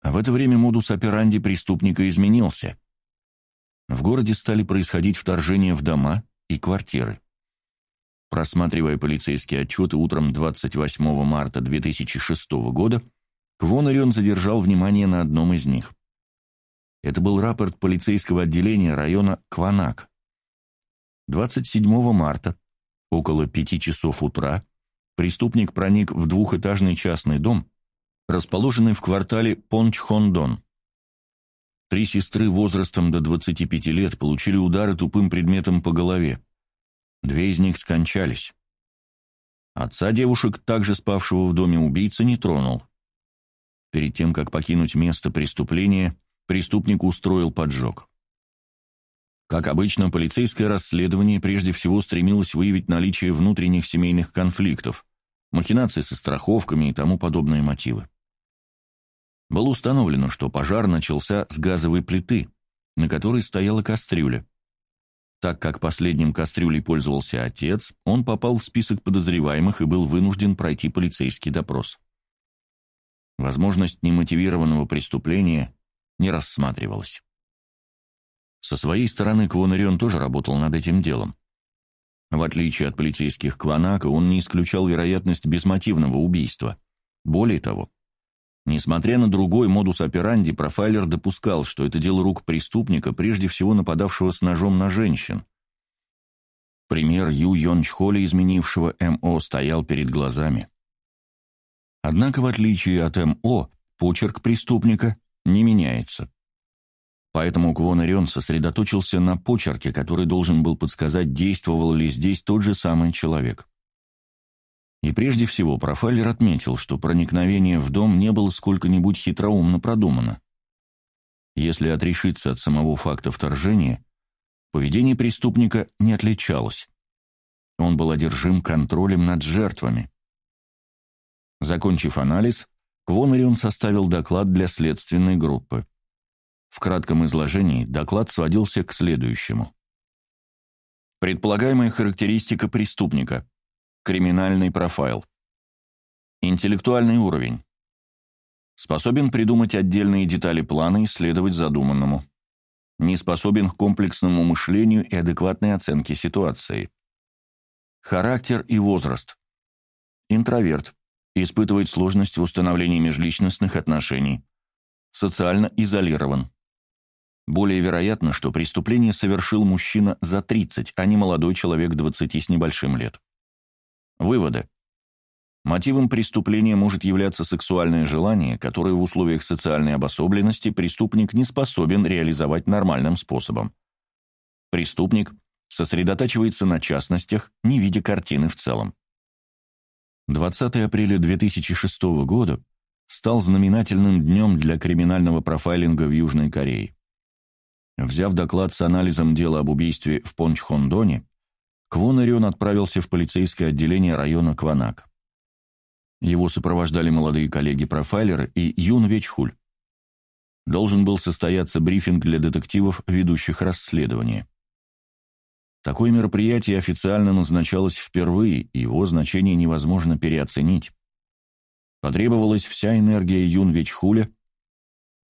А в это время модус операнди преступника изменился. В городе стали происходить вторжения в дома и квартиры. Просматривая полицейские отчеты утром 28 марта 2006 года, Квон задержал внимание на одном из них. Это был рапорт полицейского отделения района Кванак. 27 марта, около пяти часов утра, преступник проник в двухэтажный частный дом, расположенный в квартале Пончхондон. Три сестры возрастом до 25 лет получили удары тупым предметом по голове. Две из них скончались. Отца девушек, также спавшего в доме убийцы, не тронул. Перед тем, как покинуть место преступления, преступник устроил поджог. Как обычно, полицейское расследование прежде всего стремилось выявить наличие внутренних семейных конфликтов, махинации со страховками и тому подобные мотивы. Было установлено, что пожар начался с газовой плиты, на которой стояла кастрюля. Так как последним кастрюлей пользовался отец, он попал в список подозреваемых и был вынужден пройти полицейский допрос. Возможность немотивированного преступления не рассматривалась. Со своей стороны Квонарион тоже работал над этим делом. В отличие от полицейских Кванака, он не исключал вероятность безмотивного убийства. Более того, несмотря на другой модус операнди, профайлер допускал, что это дело рук преступника, прежде всего нападавшего с ножом на женщин. Пример Ю Йон Чхоли, изменившего МО, стоял перед глазами. Однако, в отличие от МО, почерк преступника не меняется. Поэтому Квон сосредоточился на почерке, который должен был подсказать, действовал ли здесь тот же самый человек. И прежде всего профайлер отметил, что проникновение в дом не было сколько-нибудь хитроумно продумано. Если отрешиться от самого факта вторжения, поведение преступника не отличалось. Он был одержим контролем над жертвами. Закончив анализ, Квонарион составил доклад для следственной группы. В кратком изложении доклад сводился к следующему. Предполагаемая характеристика преступника. Криминальный профайл. Интеллектуальный уровень. Способен придумать отдельные детали плана и следовать задуманному. Не способен к комплексному мышлению и адекватной оценке ситуации. Характер и возраст. Интроверт испытывает сложность в установлении межличностных отношений. Социально изолирован. Более вероятно, что преступление совершил мужчина за 30, а не молодой человек 20 с небольшим лет. Выводы. Мотивом преступления может являться сексуальное желание, которое в условиях социальной обособленности преступник не способен реализовать нормальным способом. Преступник сосредотачивается на частностях, не видя картины в целом. 20 апреля 2006 года стал знаменательным днем для криминального профайлинга в Южной Корее. Взяв доклад с анализом дела об убийстве в Пончхондоне, Квон Орион отправился в полицейское отделение района Кванак. Его сопровождали молодые коллеги-профайлеры и Юн Вечхуль. Должен был состояться брифинг для детективов, ведущих расследование. Такое мероприятие официально назначалось впервые, и его значение невозможно переоценить. Потребовалась вся энергия Юн Вечхуля,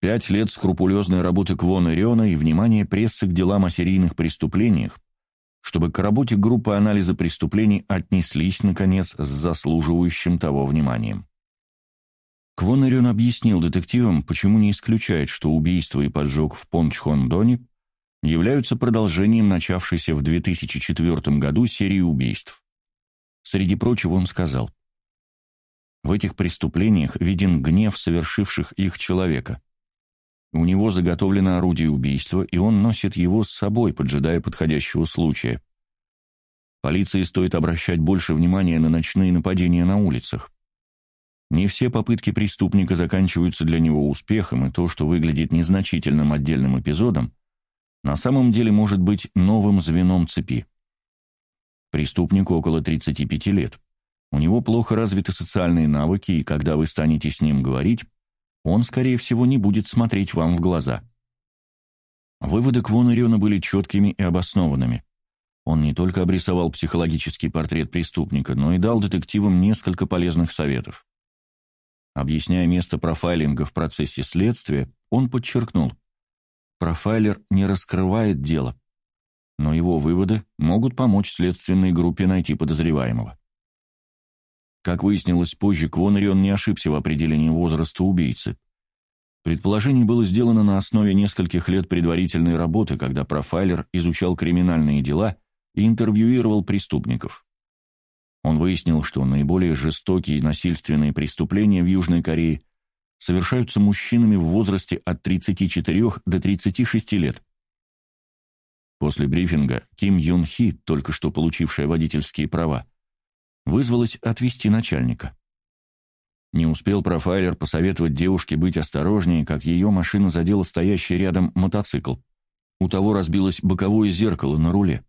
пять лет скрупулезной работы Квона Риона и внимание прессы к делам о серийных преступлениях, чтобы к работе группы анализа преступлений отнеслись, наконец, с заслуживающим того вниманием. Квон Ирион объяснил детективам, почему не исключает, что убийство и поджог в Пончхондоне являются продолжением начавшейся в 2004 году серии убийств. Среди прочего он сказал, «В этих преступлениях виден гнев совершивших их человека. У него заготовлено орудие убийства, и он носит его с собой, поджидая подходящего случая. Полиции стоит обращать больше внимания на ночные нападения на улицах. Не все попытки преступника заканчиваются для него успехом, и то, что выглядит незначительным отдельным эпизодом, на самом деле может быть новым звеном цепи. Преступнику около 35 лет. У него плохо развиты социальные навыки, и когда вы станете с ним говорить, он, скорее всего, не будет смотреть вам в глаза. Выводы Квона были четкими и обоснованными. Он не только обрисовал психологический портрет преступника, но и дал детективам несколько полезных советов. Объясняя место профайлинга в процессе следствия, он подчеркнул, профайлер не раскрывает дело, но его выводы могут помочь следственной группе найти подозреваемого. Как выяснилось позже, Квонарион не ошибся в определении возраста убийцы. Предположение было сделано на основе нескольких лет предварительной работы, когда профайлер изучал криминальные дела и интервьюировал преступников. Он выяснил, что наиболее жестокие и насильственные преступления в Южной Корее совершаются мужчинами в возрасте от 34 до 36 лет. После брифинга Ким Юн Хи, только что получившая водительские права, вызвалась отвезти начальника. Не успел профайлер посоветовать девушке быть осторожнее, как ее машина задела стоящий рядом мотоцикл. У того разбилось боковое зеркало на руле.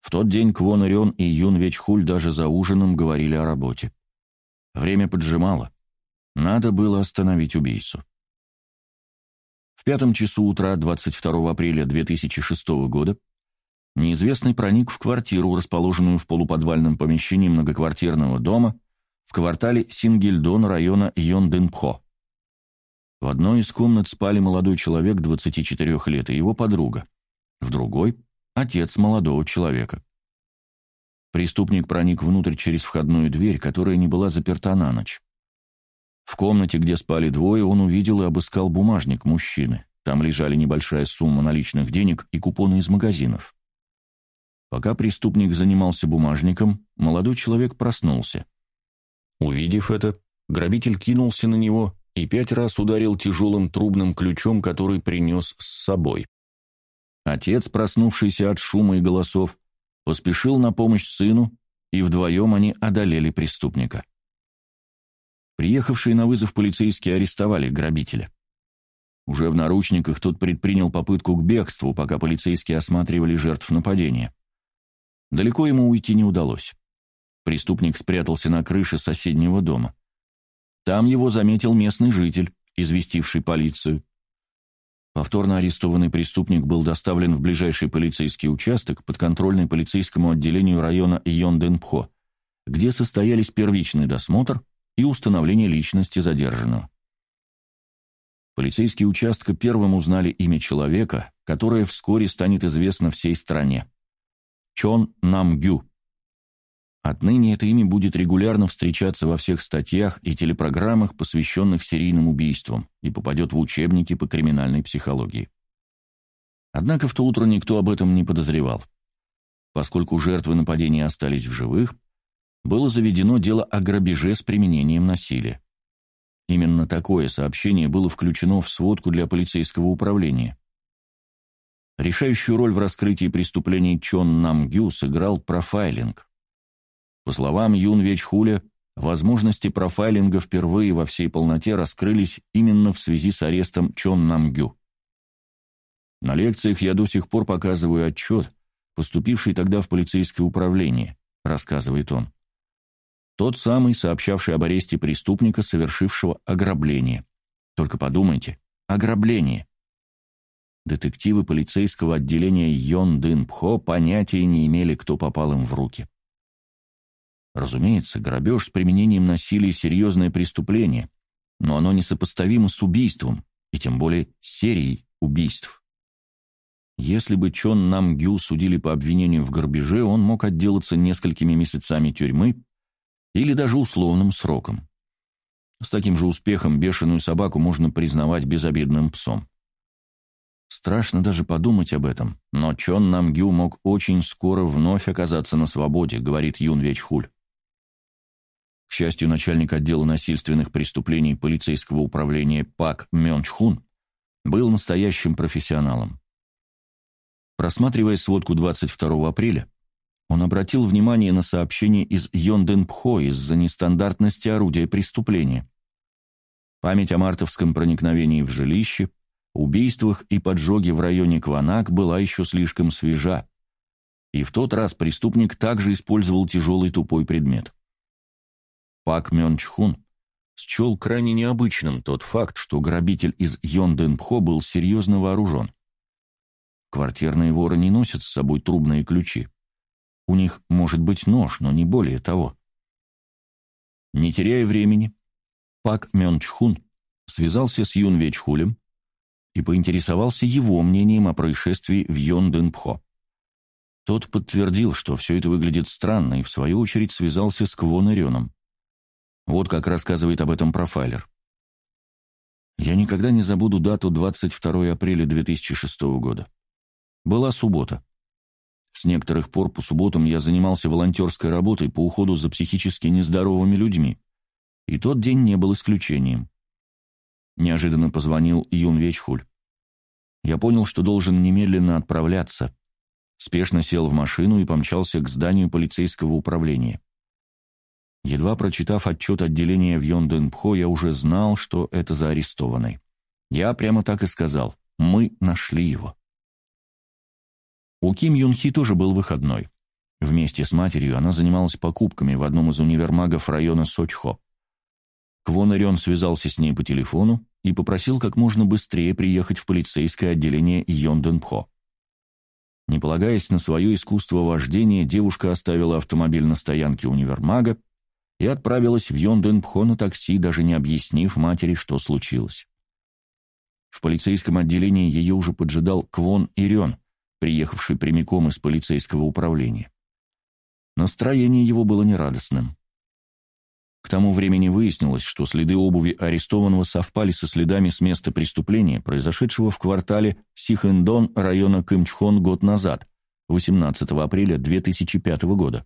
В тот день Квон Ирион и Юн Вечхуль даже за ужином говорили о работе. Время поджимало. Надо было остановить убийцу. В пятом часу утра 22 апреля 2006 года неизвестный проник в квартиру, расположенную в полуподвальном помещении многоквартирного дома в квартале Сингельдон района Йонденпхо. В одной из комнат спали молодой человек 24 лет и его подруга, в другой – отец молодого человека. Преступник проник внутрь через входную дверь, которая не была заперта на ночь. В комнате, где спали двое, он увидел и обыскал бумажник мужчины. Там лежали небольшая сумма наличных денег и купоны из магазинов. Пока преступник занимался бумажником, молодой человек проснулся. Увидев это, грабитель кинулся на него и пять раз ударил тяжелым трубным ключом, который принес с собой. Отец, проснувшийся от шума и голосов, поспешил на помощь сыну, и вдвоем они одолели преступника. Приехавшие на вызов полицейские арестовали грабителя. Уже в наручниках тот предпринял попытку к бегству, пока полицейские осматривали жертв нападения. Далеко ему уйти не удалось. Преступник спрятался на крыше соседнего дома. Там его заметил местный житель, известивший полицию. Повторно арестованный преступник был доставлен в ближайший полицейский участок, подконтрольный полицейскому отделению района Йонденпхо, где состоялись первичный досмотр и установление личности задержанного. Полицейские участка первым узнали имя человека, которое вскоре станет известно всей стране. Чон Намгю. Отныне это имя будет регулярно встречаться во всех статьях и телепрограммах, посвященных серийным убийствам, и попадет в учебники по криминальной психологии. Однако в то утро никто об этом не подозревал. Поскольку жертвы нападения остались в живых, было заведено дело о грабеже с применением насилия. Именно такое сообщение было включено в сводку для полицейского управления. Решающую роль в раскрытии преступлений Чон Нам Гю сыграл профайлинг. По словам Юн Вечхуля, возможности профайлинга впервые во всей полноте раскрылись именно в связи с арестом Чон Нам Гю. На лекциях я до сих пор показываю отчет, поступивший тогда в полицейское управление, рассказывает он. Тот самый, сообщавший об аресте преступника, совершившего ограбление. Только подумайте, ограбление. Детективы полицейского отделения Йон Дын Пхо понятия не имели, кто попал им в руки. Разумеется, грабеж с применением насилия – серьезное преступление, но оно несопоставимо с убийством, и тем более серией убийств. Если бы Чон Нам Гю судили по обвинению в грабеже, он мог отделаться несколькими месяцами тюрьмы или даже условным сроком. С таким же успехом бешеную собаку можно признавать безобидным псом. Страшно даже подумать об этом, но Чон Намгю мог очень скоро вновь оказаться на свободе, говорит Юн Вечхуль. К счастью, начальник отдела насильственных преступлений полицейского управления Пак Мёнчхун был настоящим профессионалом. Просматривая сводку 22 апреля, он обратил внимание на сообщение из Йонденпхо из-за нестандартности орудия преступления. Память о мартовском проникновении в жилище, убийствах и поджоге в районе Кванак была еще слишком свежа, и в тот раз преступник также использовал тяжелый тупой предмет. Пак Мён Чхун счел крайне необычным тот факт, что грабитель из Йонденпхо был серьезно вооружен. Квартирные воры не носят с собой трубные ключи. У них может быть нож, но не более того. Не теряя времени, Пак Мён Чхун связался с Юн Вечхулем и поинтересовался его мнением о происшествии в Йонденпхо. Тот подтвердил, что все это выглядит странно, и в свою очередь связался с Квон Иреном. Вот как рассказывает об этом профайлер. Я никогда не забуду дату 22 апреля 2006 года. Была суббота. С некоторых пор по субботам я занимался волонтерской работой по уходу за психически нездоровыми людьми, и тот день не был исключением. Неожиданно позвонил Юн Вечхуль. Я понял, что должен немедленно отправляться. Спешно сел в машину и помчался к зданию полицейского управления. Едва прочитав отчет отделения в Йонденпхо, я уже знал, что это за арестованный. Я прямо так и сказал. Мы нашли его. У Ким Юнхи тоже был выходной. Вместе с матерью она занималась покупками в одном из универмагов района Сочхо. Квон Ирен связался с ней по телефону и попросил как можно быстрее приехать в полицейское отделение Йонденпхо. Не полагаясь на свое искусство вождения, девушка оставила автомобиль на стоянке универмага и отправилась в Йонденпхо на такси, даже не объяснив матери, что случилось. В полицейском отделении ее уже поджидал Квон Ирен, приехавший прямиком из полицейского управления. Настроение его было нерадостным. К тому времени выяснилось, что следы обуви арестованного совпали со следами с места преступления, произошедшего в квартале Сихэндон района Кымчхон год назад, 18 апреля 2005 года.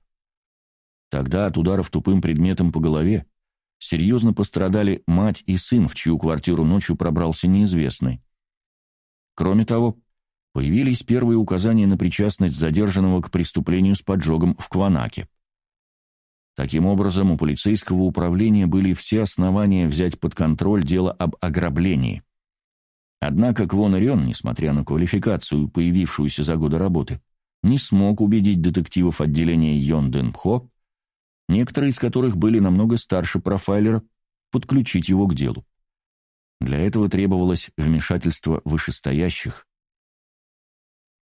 Тогда от ударов тупым предметом по голове серьезно пострадали мать и сын, в чью квартиру ночью пробрался неизвестный. Кроме того, появились первые указания на причастность задержанного к преступлению с поджогом в Кванаке. Таким образом, у полицейского управления были все основания взять под контроль дело об ограблении. Однако Квон Рен, несмотря на квалификацию, появившуюся за годы работы, не смог убедить детективов отделения Йон Дэн Пхо, некоторые из которых были намного старше профайлера, подключить его к делу. Для этого требовалось вмешательство вышестоящих.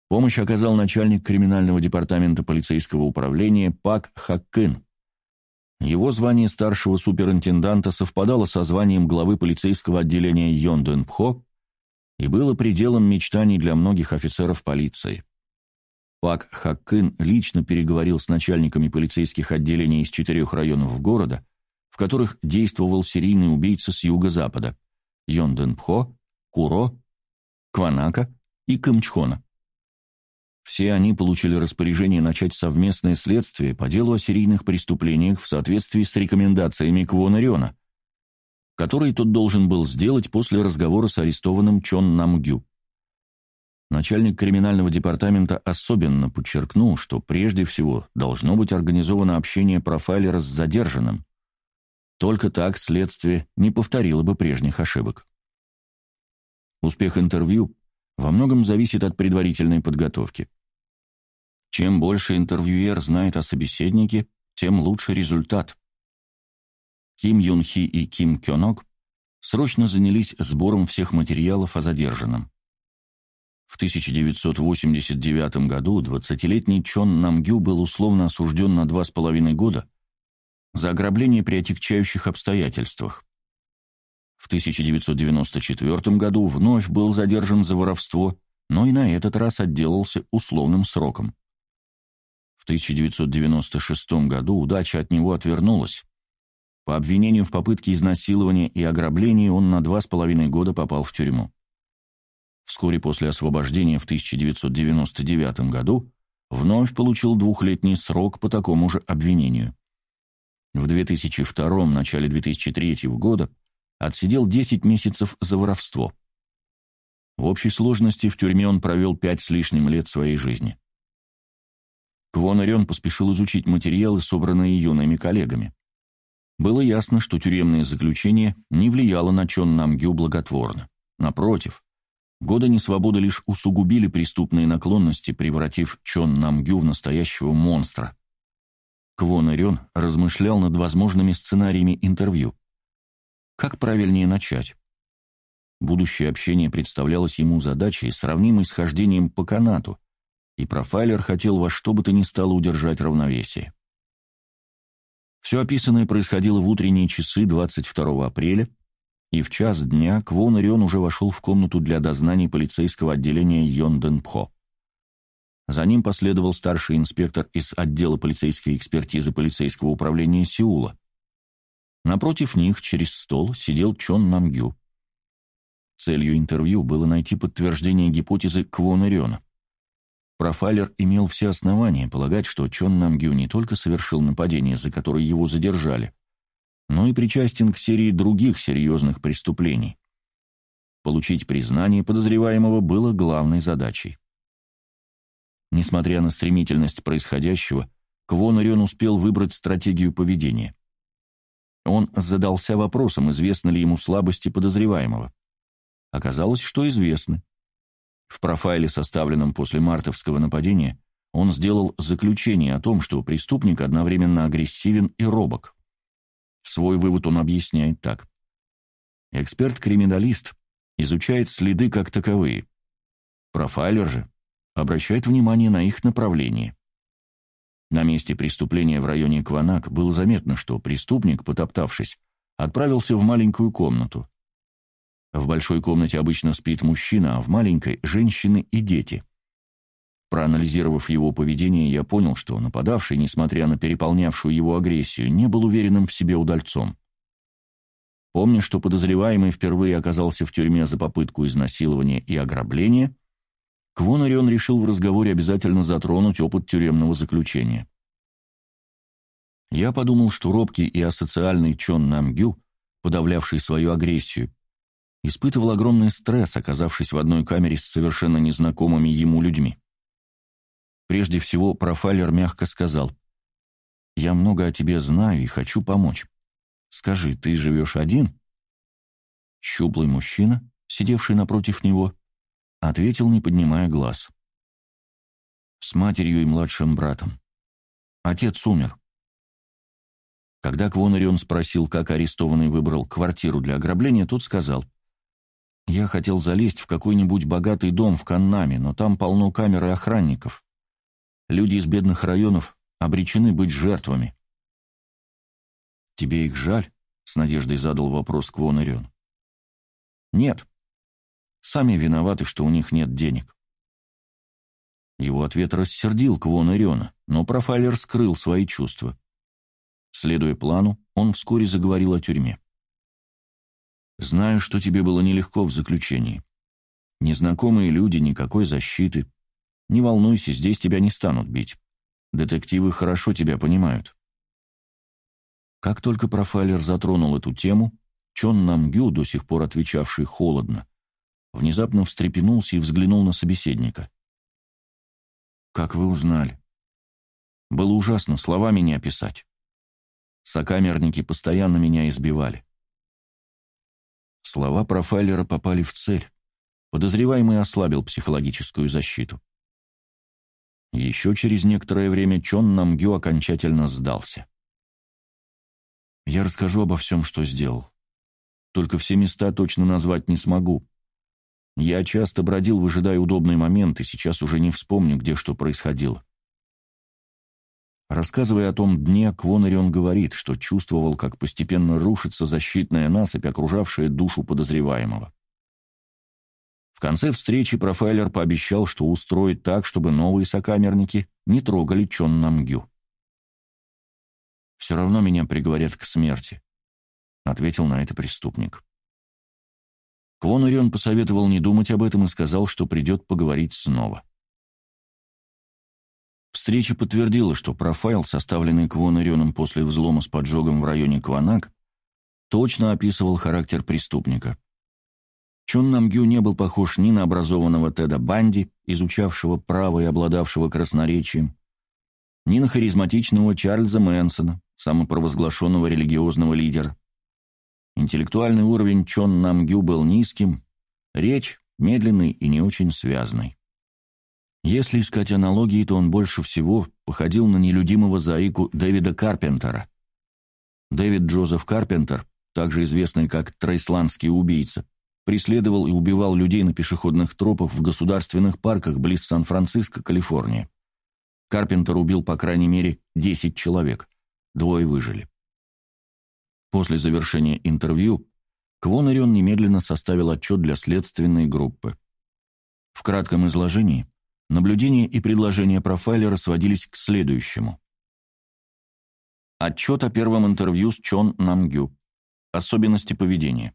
Помощь оказал начальник криминального департамента полицейского управления Пак Хаккын, его звание старшего суперинтенданта совпадало со званием главы полицейского отделения Йонденпхо и было пределом мечтаний для многих офицеров полиции. Пак Хаккын лично переговорил с начальниками полицейских отделений из четырех районов города, в которых действовал серийный убийца с юго-запада – Йонденпхо, Куро, Кванака и Камчхона. Все они получили распоряжение начать совместное следствие по делу о серийных преступлениях в соответствии с рекомендациями Квона Рёна, который тот должен был сделать после разговора с арестованным Чон Намгю. Начальник криминального департамента особенно подчеркнул, что прежде всего должно быть организовано общение профайлера с задержанным. Только так следствие не повторило бы прежних ошибок. Успех интервью во многом зависит от предварительной подготовки. Чем больше интервьюер знает о собеседнике, тем лучше результат. Ким Юн Хи и Ким Кёнок срочно занялись сбором всех материалов о задержанном. В 1989 году 20-летний Чон Намгю был условно осужден на два с половиной года за ограбление при отягчающих обстоятельствах. В 1994 году вновь был задержан за воровство, но и на этот раз отделался условным сроком. 1996 году удача от него отвернулась. По обвинению в попытке изнасилования и ограблении он на два с половиной года попал в тюрьму. Вскоре после освобождения в 1999 году вновь получил двухлетний срок по такому же обвинению. В 2002 начале 2003 года отсидел 10 месяцев за воровство. В общей сложности в тюрьме он провел пять с лишним лет своей жизни. Квон Орен поспешил изучить материалы, собранные юными коллегами. Было ясно, что тюремное заключение не влияло на Чон Намгю благотворно. Напротив, годы несвободы лишь усугубили преступные наклонности, превратив Чон Намгю в настоящего монстра. Квон Орен размышлял над возможными сценариями интервью. Как правильнее начать? Будущее общение представлялось ему задачей, сравнимой с хождением по канату, и профайлер хотел во что бы то ни стало удержать равновесие. Все описанное происходило в утренние часы 22 апреля, и в час дня Квон Орион уже вошел в комнату для дознаний полицейского отделения Йонденпхо. За ним последовал старший инспектор из отдела полицейской экспертизы полицейского управления Сеула. Напротив них, через стол, сидел Чон Намгю. Целью интервью было найти подтверждение гипотезы Квона Рёна. Профайлер имел все основания полагать, что Чон Намгю не только совершил нападение, за которое его задержали, но и причастен к серии других серьезных преступлений. Получить признание подозреваемого было главной задачей. Несмотря на стремительность происходящего, Квон Рен успел выбрать стратегию поведения. Он задался вопросом, известны ли ему слабости подозреваемого. Оказалось, что известны. В профайле, составленном после мартовского нападения, он сделал заключение о том, что преступник одновременно агрессивен и робок. Свой вывод он объясняет так. Эксперт-криминалист изучает следы как таковые. Профайлер же обращает внимание на их направление. На месте преступления в районе Кванак было заметно, что преступник, потоптавшись, отправился в маленькую комнату. В большой комнате обычно спит мужчина, а в маленькой – женщины и дети. Проанализировав его поведение, я понял, что нападавший, несмотря на переполнявшую его агрессию, не был уверенным в себе удальцом. Помня, что подозреваемый впервые оказался в тюрьме за попытку изнасилования и ограбления, Квон Орион решил в разговоре обязательно затронуть опыт тюремного заключения. Я подумал, что робкий и асоциальный Чон Намгю, подавлявший свою агрессию, испытывал огромный стресс, оказавшись в одной камере с совершенно незнакомыми ему людьми. Прежде всего, профайлер мягко сказал, «Я много о тебе знаю и хочу помочь. Скажи, ты живешь один?» Щуплый мужчина, сидевший напротив него, ответил, не поднимая глаз. «С матерью и младшим братом. Отец умер». Когда Квонарион спросил, как арестованный выбрал квартиру для ограбления, тот сказал – я хотел залезть в какой-нибудь богатый дом в Каннаме, но там полно камер и охранников. Люди из бедных районов обречены быть жертвами. «Тебе их жаль?» — с надеждой задал вопрос Квон Ирен. «Нет. Сами виноваты, что у них нет денег». Его ответ рассердил Квон Ирена, но профайлер скрыл свои чувства. Следуя плану, он вскоре заговорил о тюрьме. Знаю, что тебе было нелегко в заключении. Незнакомые люди, никакой защиты. Не волнуйся, здесь тебя не станут бить. Детективы хорошо тебя понимают. Как только профайлер затронул эту тему, Чон Намгю, до сих пор отвечавший холодно, внезапно встрепенулся и взглянул на собеседника. «Как вы узнали?» «Было ужасно, словами не описать. Сокамерники постоянно меня избивали. Слова профайлера попали в цель. Подозреваемый ослабил психологическую защиту. Еще через некоторое время Чон Намгю окончательно сдался. «Я расскажу обо всем, что сделал. Только все места точно назвать не смогу. Я часто бродил, выжидая удобный момент, и сейчас уже не вспомню, где что происходило. Рассказывая о том дне, Квонарион говорит, что чувствовал, как постепенно рушится защитная насыпь, окружавшая душу подозреваемого. В конце встречи профайлер пообещал, что устроит так, чтобы новые сокамерники не трогали Чон Намгю. «Все равно меня приговорят к смерти», — ответил на это преступник. Квонарион посоветовал не думать об этом и сказал, что придет поговорить снова. Встреча подтвердила, что профайл, составленный Квонареном после взлома с поджогом в районе Кванак, точно описывал характер преступника. Чон Намгю не был похож ни на образованного Теда Банди, изучавшего право и обладавшего красноречием, ни на харизматичного Чарльза Мэнсона, самопровозглашенного религиозного лидера. Интеллектуальный уровень Чон Намгю был низким, речь медленной и не очень связной. Если искать аналогии, то он больше всего походил на нелюдимого заику Дэвида Карпентера. Дэвид Джозеф Карпентер, также известный как Трейсландский убийца, преследовал и убивал людей на пешеходных тропах в государственных парках близ Сан-Франциско, Калифорния. Карпентер убил по крайней мере 10 человек, двое выжили. После завершения интервью Квонарион немедленно составил отчет для следственной группы. В кратком изложении наблюдения и предложения профайлера сводились к следующему. Отчет о первом интервью с Чон Намгю. Особенности поведения.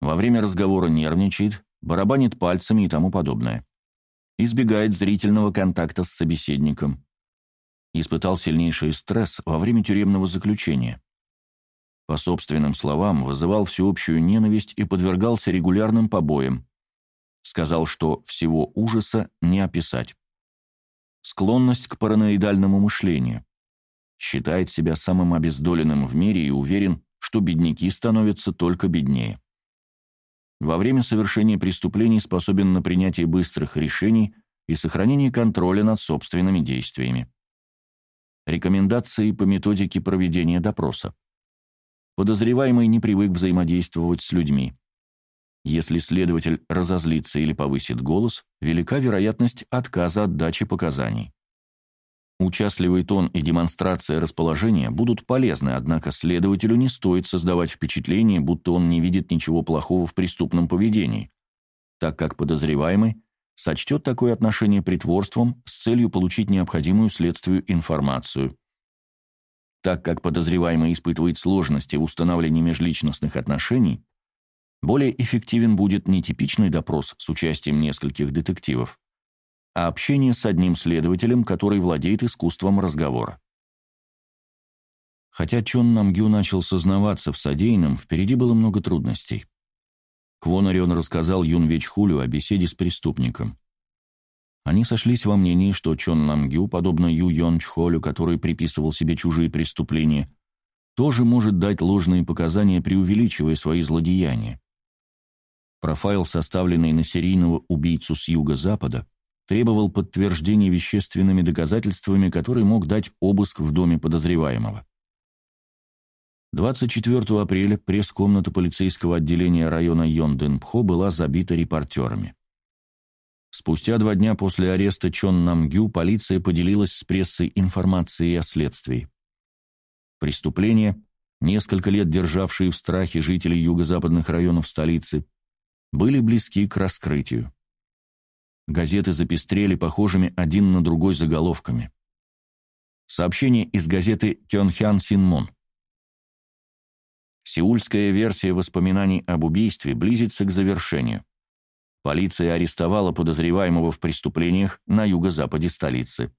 Во время разговора нервничает, барабанит пальцами и тому подобное. Избегает зрительного контакта с собеседником. Испытал сильнейший стресс во время тюремного заключения. По собственным словам, вызывал всеобщую ненависть и подвергался регулярным побоям. Сказал, что всего ужаса не описать. Склонность к параноидальному мышлению. Считает себя самым обездоленным в мире и уверен, что бедняки становятся только беднее во время совершения преступлений способен на принятие быстрых решений и сохранение контроля над собственными действиями. Рекомендации по методике проведения допроса. Подозреваемый не привык взаимодействовать с людьми. Если следователь разозлится или повысит голос, велика вероятность отказа от дачи показаний. Участливый тон и демонстрация расположения будут полезны, однако следователю не стоит создавать впечатление, будто он не видит ничего плохого в преступном поведении, так как подозреваемый сочтет такое отношение притворством с целью получить необходимую следствию информацию. Так как подозреваемый испытывает сложности в установлении межличностных отношений, более эффективен будет нетипичный допрос с участием нескольких детективов, а общение с одним следователем, который владеет искусством разговора. Хотя Чон Намгю начал сознаваться в содеянном, впереди было много трудностей. Квонарион рассказал Юн Вечхулю о беседе с преступником. Они сошлись во мнении, что Чон Намгю, подобно Ю Йон Чхолю, который приписывал себе чужие преступления, тоже может дать ложные показания, преувеличивая свои злодеяния. Профайл, составленный на серийного убийцу с юго-запада, требовал подтверждения вещественными доказательствами, которые мог дать обыск в доме подозреваемого. 24 апреля пресс-комната полицейского отделения района Йонденпхо была забита репортерами. Спустя два дня после ареста Чон Намгю полиция поделилась с прессой информацией о следствии. Преступления, несколько лет державшие в страхе жителей юго-западных районов столицы, были близки к раскрытию. Газеты запестрели похожими один на другой заголовками. Сообщение из газеты Кёнхян Синмон. Сеульская версия воспоминаний об убийстве близится к завершению. Полиция арестовала подозреваемого в преступлениях на юго-западе столицы.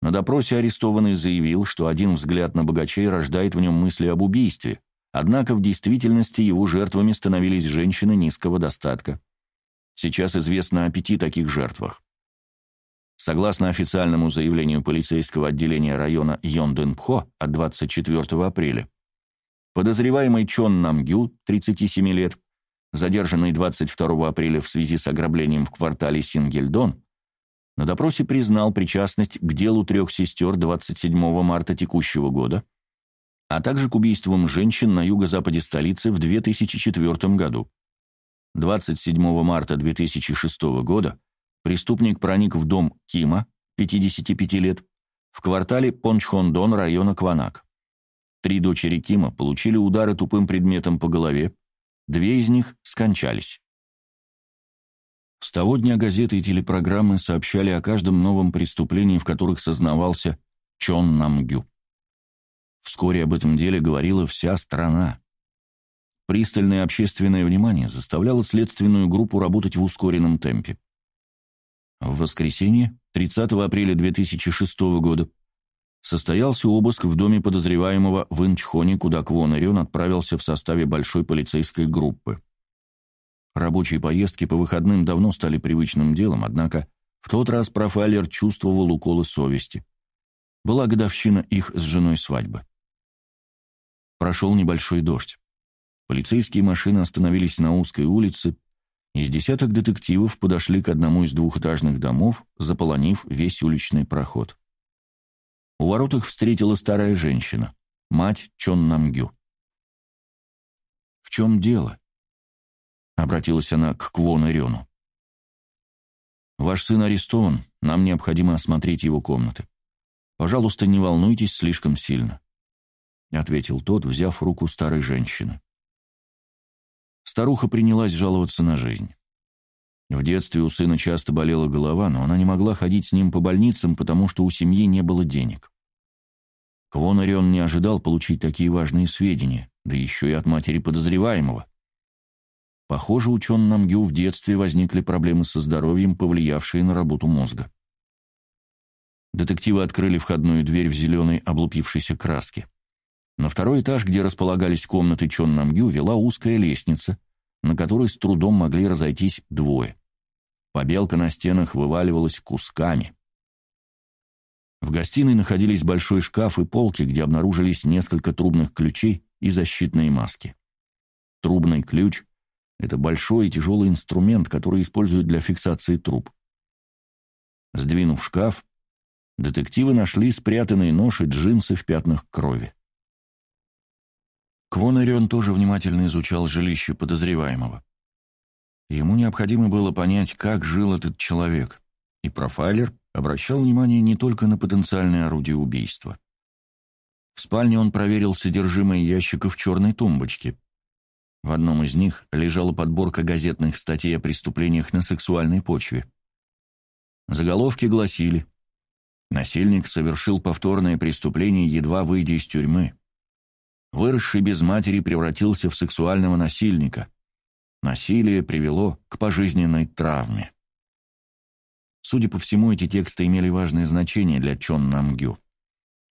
На допросе арестованный заявил, что один взгляд на богачей рождает в нем мысли об убийстве, однако в действительности его жертвами становились женщины низкого достатка. Сейчас известно о пяти таких жертвах. Согласно официальному заявлению полицейского отделения района Йонденпхо от 24 апреля, подозреваемый Чон Намгю, 37 лет, задержанный 22 апреля в связи с ограблением в квартале Сингельдон, на допросе признал причастность к делу трех сестер 27 марта текущего года, а также к убийствам женщин на юго-западе столицы в 2004 году. 27 марта 2006 года преступник проник в дом Кима, 55 лет, в квартале Пончхондон района Кванак. Три дочери Кима получили удары тупым предметом по голове, две из них скончались. С того дня газеты и телепрограммы сообщали о каждом новом преступлении, в которых сознавался Чон Намгю. Вскоре об этом деле говорила вся страна. Пристальное общественное внимание заставляло следственную группу работать в ускоренном темпе. В воскресенье, 30 апреля 2006 года, состоялся обыск в доме подозреваемого в Инчхоне, куда Квон Ирен отправился в составе большой полицейской группы. Рабочие поездки по выходным давно стали привычным делом, однако в тот раз профайлер чувствовал уколы совести. Была годовщина их с женой свадьбы. Прошел небольшой дождь. Полицейские машины остановились на узкой улице, из десяток детективов подошли к одному из двухэтажных домов, заполонив весь уличный проход. У ворот их встретила старая женщина, мать Чон Намгю. «В чем дело?» — обратилась она к Квон Ирёну. «Ваш сын арестован, нам необходимо осмотреть его комнаты. Пожалуйста, не волнуйтесь слишком сильно», — ответил тот, взяв руку старой женщины. Старуха принялась жаловаться на жизнь. В детстве у сына часто болела голова, но она не могла ходить с ним по больницам, потому что у семьи не было денег. Квон Орион не ожидал получить такие важные сведения, да еще и от матери подозреваемого. Похоже, у Чон Намгю в детстве возникли проблемы со здоровьем, повлиявшие на работу мозга. Детективы открыли входную дверь в зеленой облупившейся краске. На второй этаж, где располагались комнаты Чон Намгю, вела узкая лестница, на которой с трудом могли разойтись двое. Побелка на стенах вываливалась кусками. В гостиной находились большой шкаф и полки, где обнаружились несколько трубных ключей и защитные маски. Трубный ключ — это большой и тяжелый инструмент, который используют для фиксации труб. Сдвинув шкаф, детективы нашли спрятанные нож и джинсы в пятнах крови. Квонарион тоже внимательно изучал жилище подозреваемого. Ему необходимо было понять, как жил этот человек, и профайлер обращал внимание не только на потенциальное орудие убийства. В спальне он проверил содержимое ящиков черной тумбочки. В одном из них лежала подборка газетных статей о преступлениях на сексуальной почве. Заголовки гласили «Насильник совершил повторное преступление, едва выйдя из тюрьмы. Выросший без матери превратился в сексуального насильника. Насилие привело к пожизненной травме». Судя по всему, эти тексты имели важное значение для Чон Намгю.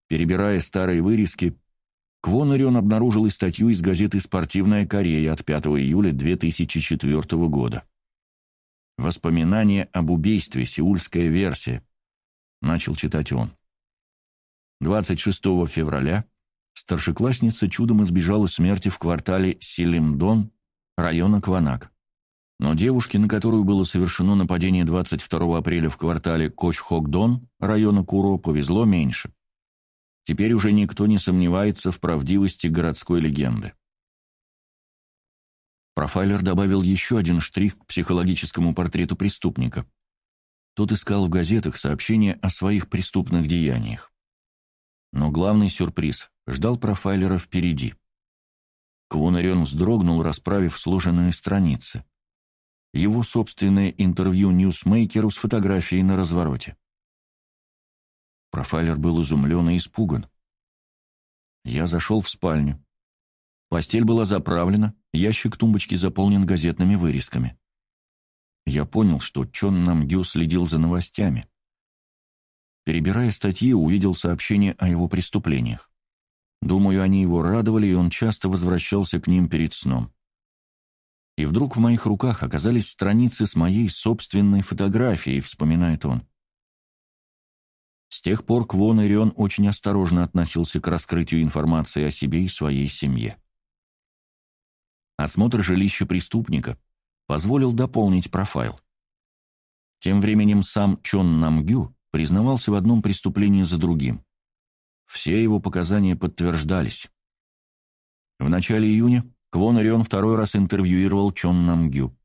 Перебирая старые вырезки, Квон Орион обнаружил и статью из газеты «Спортивная Корея» от 5 июля 2004 года. «Воспоминания об убийстве. Сеульская версия», — начал читать он. 26 февраля старшеклассница чудом избежала смерти в квартале Силимдон района Кванак. Но девушке, на которую было совершено нападение 22 апреля в квартале Кочхокдон района Куро, повезло меньше. Теперь уже никто не сомневается в правдивости городской легенды. Профайлер добавил еще один штрих к психологическому портрету преступника. Тот искал в газетах сообщения о своих преступных деяниях. Но главный сюрприз ждал профайлера впереди. Квонарион вздрогнул, расправив сложенные страницы его собственное интервью ньюсмейкеру с фотографией на развороте. Профайлер был изумлен и испуган. Я зашел в спальню. Постель была заправлена, ящик тумбочки заполнен газетными вырезками. Я понял, что Чон Намгю следил за новостями. Перебирая статьи, увидел сообщения о его преступлениях. Думаю, они его радовали, и он часто возвращался к ним перед сном и вдруг в моих руках оказались страницы с моей собственной фотографией, вспоминает он. С тех пор Квон Ирион очень осторожно относился к раскрытию информации о себе и своей семье. Осмотр жилища преступника позволил дополнить профайл. Тем временем сам Чон Намгю признавался в одном преступлении за другим. Все его показания подтверждались. В начале июня Квон Орион второй раз интервьюировал Чон Намгю.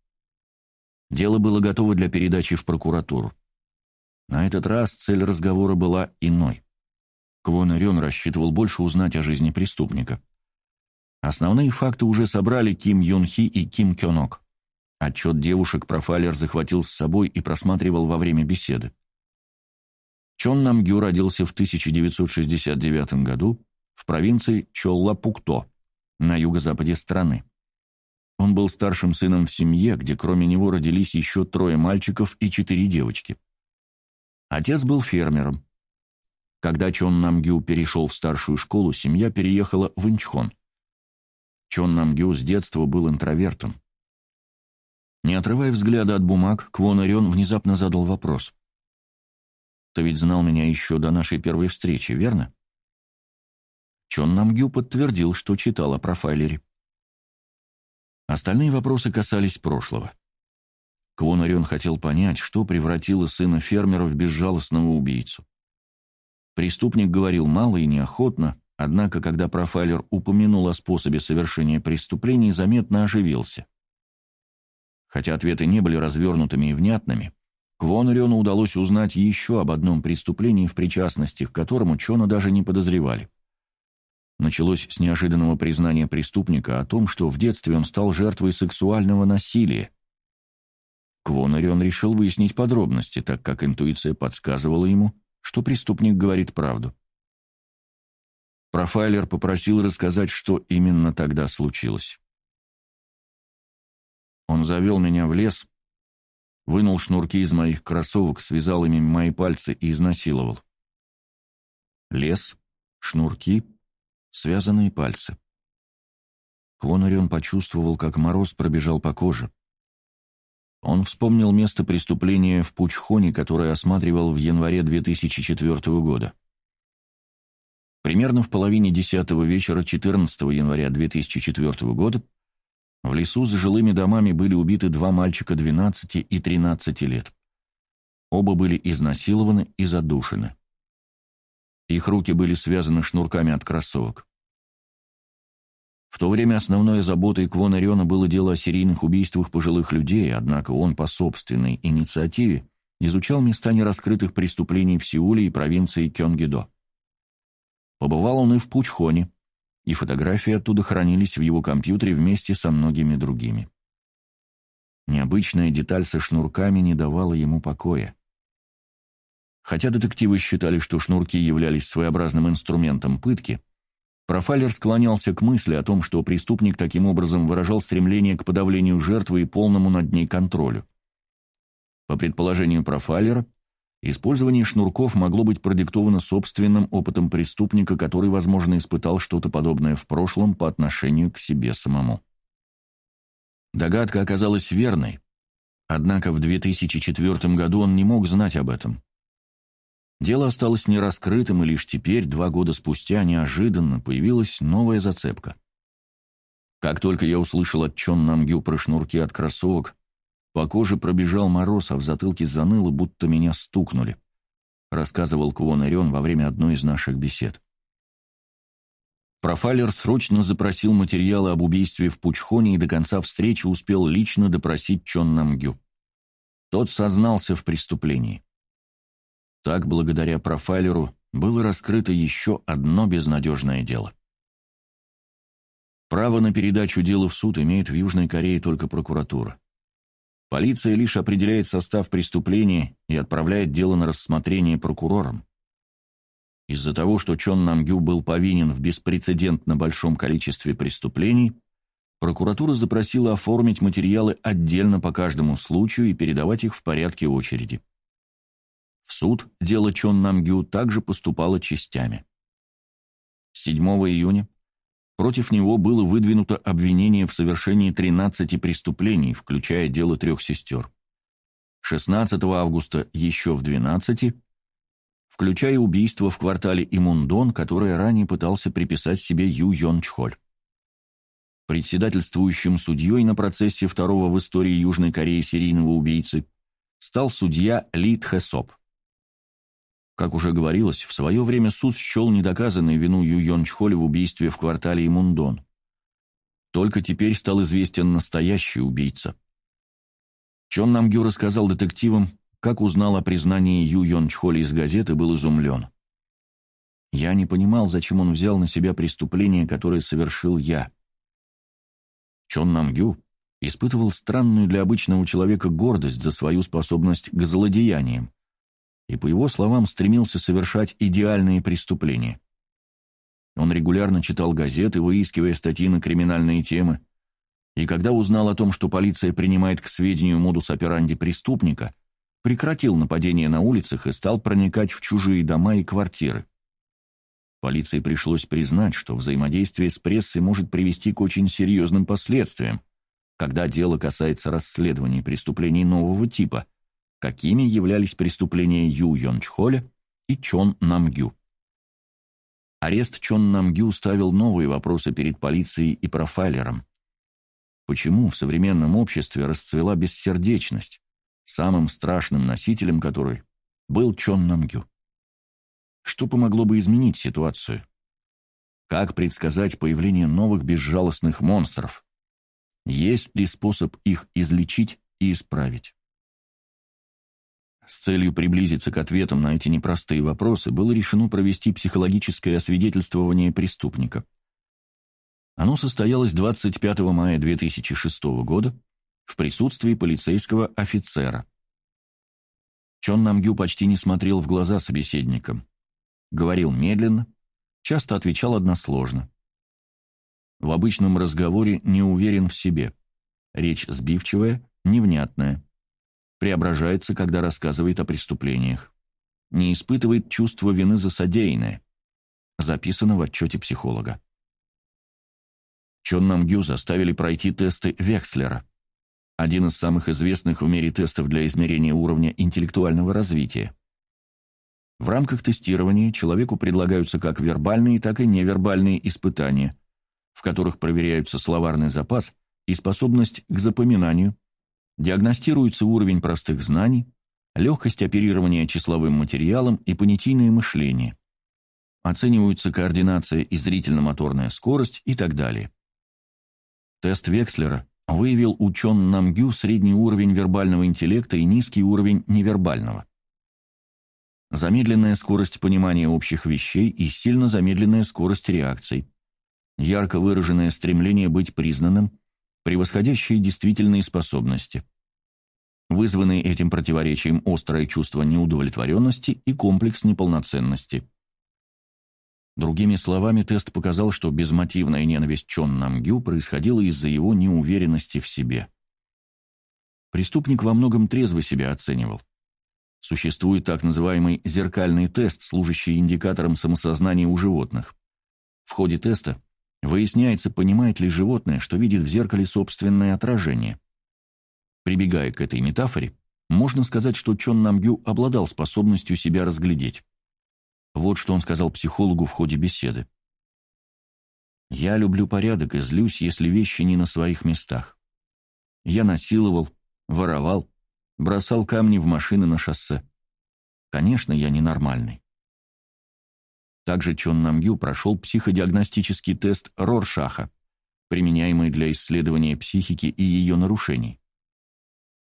Дело было готово для передачи в прокуратуру. На этот раз цель разговора была иной. Квон Орион рассчитывал больше узнать о жизни преступника. Основные факты уже собрали Ким Юн Хи и Ким Кёнок. Отчет девушек профайлер захватил с собой и просматривал во время беседы. Чон Намгю родился в 1969 году в провинции Чолла-Пукто, на юго-западе страны. Он был старшим сыном в семье, где кроме него родились еще трое мальчиков и четыре девочки. Отец был фермером. Когда Чон Намгю перешел в старшую школу, семья переехала в Инчхон. Чон Намгю с детства был интровертом. Не отрывая взгляда от бумаг, Квон Орион внезапно задал вопрос. «Ты ведь знал меня еще до нашей первой встречи, верно?» Чон Намгю подтвердил, что читал о профайлере. Остальные вопросы касались прошлого. Квон Орион хотел понять, что превратило сына фермера в безжалостного убийцу. Преступник говорил мало и неохотно, однако, когда профайлер упомянул о способе совершения преступлений, заметно оживился. Хотя ответы не были развернутыми и внятными, Квонариону удалось узнать еще об одном преступлении, в причастности к которому Чона даже не подозревали. Началось с неожиданного признания преступника о том, что в детстве он стал жертвой сексуального насилия. Квонарион решил выяснить подробности, так как интуиция подсказывала ему, что преступник говорит правду. Профайлер попросил рассказать, что именно тогда случилось. Он завел меня в лес, вынул шнурки из моих кроссовок, связал ими мои пальцы и изнасиловал. Лес, шнурки, связанные пальцы. Конорион почувствовал, как мороз пробежал по коже. Он вспомнил место преступления в Пучхоне, которое осматривал в январе 2004 года. Примерно в половине десятого вечера 14 января 2004 года в лесу за жилыми домами были убиты два мальчика 12 и 13 лет. Оба были изнасилованы и задушены. Их руки были связаны шнурками от кроссовок. В то время основной заботой Квона Риона было дело о серийных убийствах пожилых людей, однако он по собственной инициативе изучал места нераскрытых преступлений в Сеуле и провинции Кёнгидо. Побывал он и в Пучхоне, и фотографии оттуда хранились в его компьютере вместе со многими другими. Необычная деталь со шнурками не давала ему покоя. Хотя детективы считали, что шнурки являлись своеобразным инструментом пытки, профайлер склонялся к мысли о том, что преступник таким образом выражал стремление к подавлению жертвы и полному над ней контролю. По предположению профайлера, Использование шнурков могло быть продиктовано собственным опытом преступника, который, возможно, испытал что-то подобное в прошлом по отношению к себе самому. Догадка оказалась верной, однако в 2004 году он не мог знать об этом. Дело осталось нераскрытым, и лишь теперь, два года спустя, неожиданно появилась новая зацепка. Как только я услышал от Чон Намгю про шнурки от кроссовок, по коже пробежал мороз, а в затылке заныло, будто меня стукнули, рассказывал Квон Орион во время одной из наших бесед. Профайлер срочно запросил материалы об убийстве в Пучхоне и до конца встречи успел лично допросить Чон Намгю. Тот сознался в преступлении. Так, благодаря профайлеру, было раскрыто еще одно безнадежное дело. Право на передачу дела в суд имеет в Южной Корее только прокуратура. Полиция лишь определяет состав преступления и отправляет дело на рассмотрение прокурорам. Из-за того, что Чон Намгю был повинен в беспрецедентно большом количестве преступлений, прокуратура запросила оформить материалы отдельно по каждому случаю и передавать их в порядке очереди. В суд дело Чон Намгю также поступало частями. 7 июня Против него было выдвинуто обвинение в совершении 13 преступлений, включая дело трех сестер. 16 августа еще в 12, включая убийство в квартале Имундон, которое ранее пытался приписать себе Ю Йон Чхоль. Председательствующим судьей на процессе второго в истории Южной Кореи серийного убийцы стал судья Ли Тхэсоп. Как уже говорилось, в свое время суд счел недоказанной вину Ю Йон Чхоля в убийстве в квартале Имундон. Только теперь стал известен настоящий убийца. Чон Намгю рассказал детективам, как узнал о признании Ю Йон Чхоля из газеты, был изумлен. Я не понимал, зачем он взял на себя преступление, которое совершил я. Чон Намгю испытывал странную для обычного человека гордость за свою способность к злодеяниям и, по его словам, стремился совершать идеальные преступления. Он регулярно читал газеты, выискивая статьи на криминальные темы, и когда узнал о том, что полиция принимает к сведению модус операнди преступника, прекратил нападения на улицах и стал проникать в чужие дома и квартиры. Полиции пришлось признать, что взаимодействие с прессой может привести к очень серьезным последствиям, когда дело касается расследования преступлений нового типа, какими являлись преступления Ю Йончхоля и Чон Намгю. Арест Чон Намгю ставил новые вопросы перед полицией и профайлером. Почему в современном обществе расцвела бессердечность, самым страшным носителем которой был Чон Намгю? Что помогло бы изменить ситуацию? Как предсказать появление новых безжалостных монстров? Есть ли способ их излечить и исправить? С целью приблизиться к ответам на эти непростые вопросы было решено провести психологическое освидетельствование преступника. Оно состоялось 25 мая 2006 года в присутствии полицейского офицера. Чон Намгю почти не смотрел в глаза собеседникам. Говорил медленно, часто отвечал односложно. В обычном разговоре не уверен в себе. Речь сбивчивая, невнятная. Преображается, когда рассказывает о преступлениях. Не испытывает чувства вины за содеянное. Записано в отчете психолога. Чон Намгю заставили пройти тесты Векслера, один из самых известных в мире тестов для измерения уровня интеллектуального развития. В рамках тестирования человеку предлагаются как вербальные, так и невербальные испытания, в которых проверяются словарный запас и способность к запоминанию, диагностируется уровень простых знаний, легкость оперирования числовым материалом и понятийное мышление. Оцениваются координация и зрительно-моторная скорость и так далее. Тест Векслера выявил у Чон Намгю средний уровень вербального интеллекта и низкий уровень невербального замедленная скорость понимания общих вещей и сильно замедленная скорость реакций, ярко выраженное стремление быть признанным, превосходящие действительные способности, вызванные этим противоречием острое чувство неудовлетворенности и комплекс неполноценности. Другими словами, тест показал, что безмотивная ненависть Чон Намгю происходила из-за его неуверенности в себе. Преступник во многом трезво себя оценивал. Существует так называемый зеркальный тест, служащий индикатором самосознания у животных. В ходе теста выясняется, понимает ли животное, что видит в зеркале собственное отражение. Прибегая к этой метафоре, можно сказать, что Чон Намгю обладал способностью себя разглядеть. Вот что он сказал психологу в ходе беседы. «Я люблю порядок и злюсь, если вещи не на своих местах. Я насиловал, воровал, бросал камни в машины на шоссе. Конечно, я ненормальный. Также Чон Намгю прошел психодиагностический тест Роршаха, применяемый для исследования психики и ее нарушений.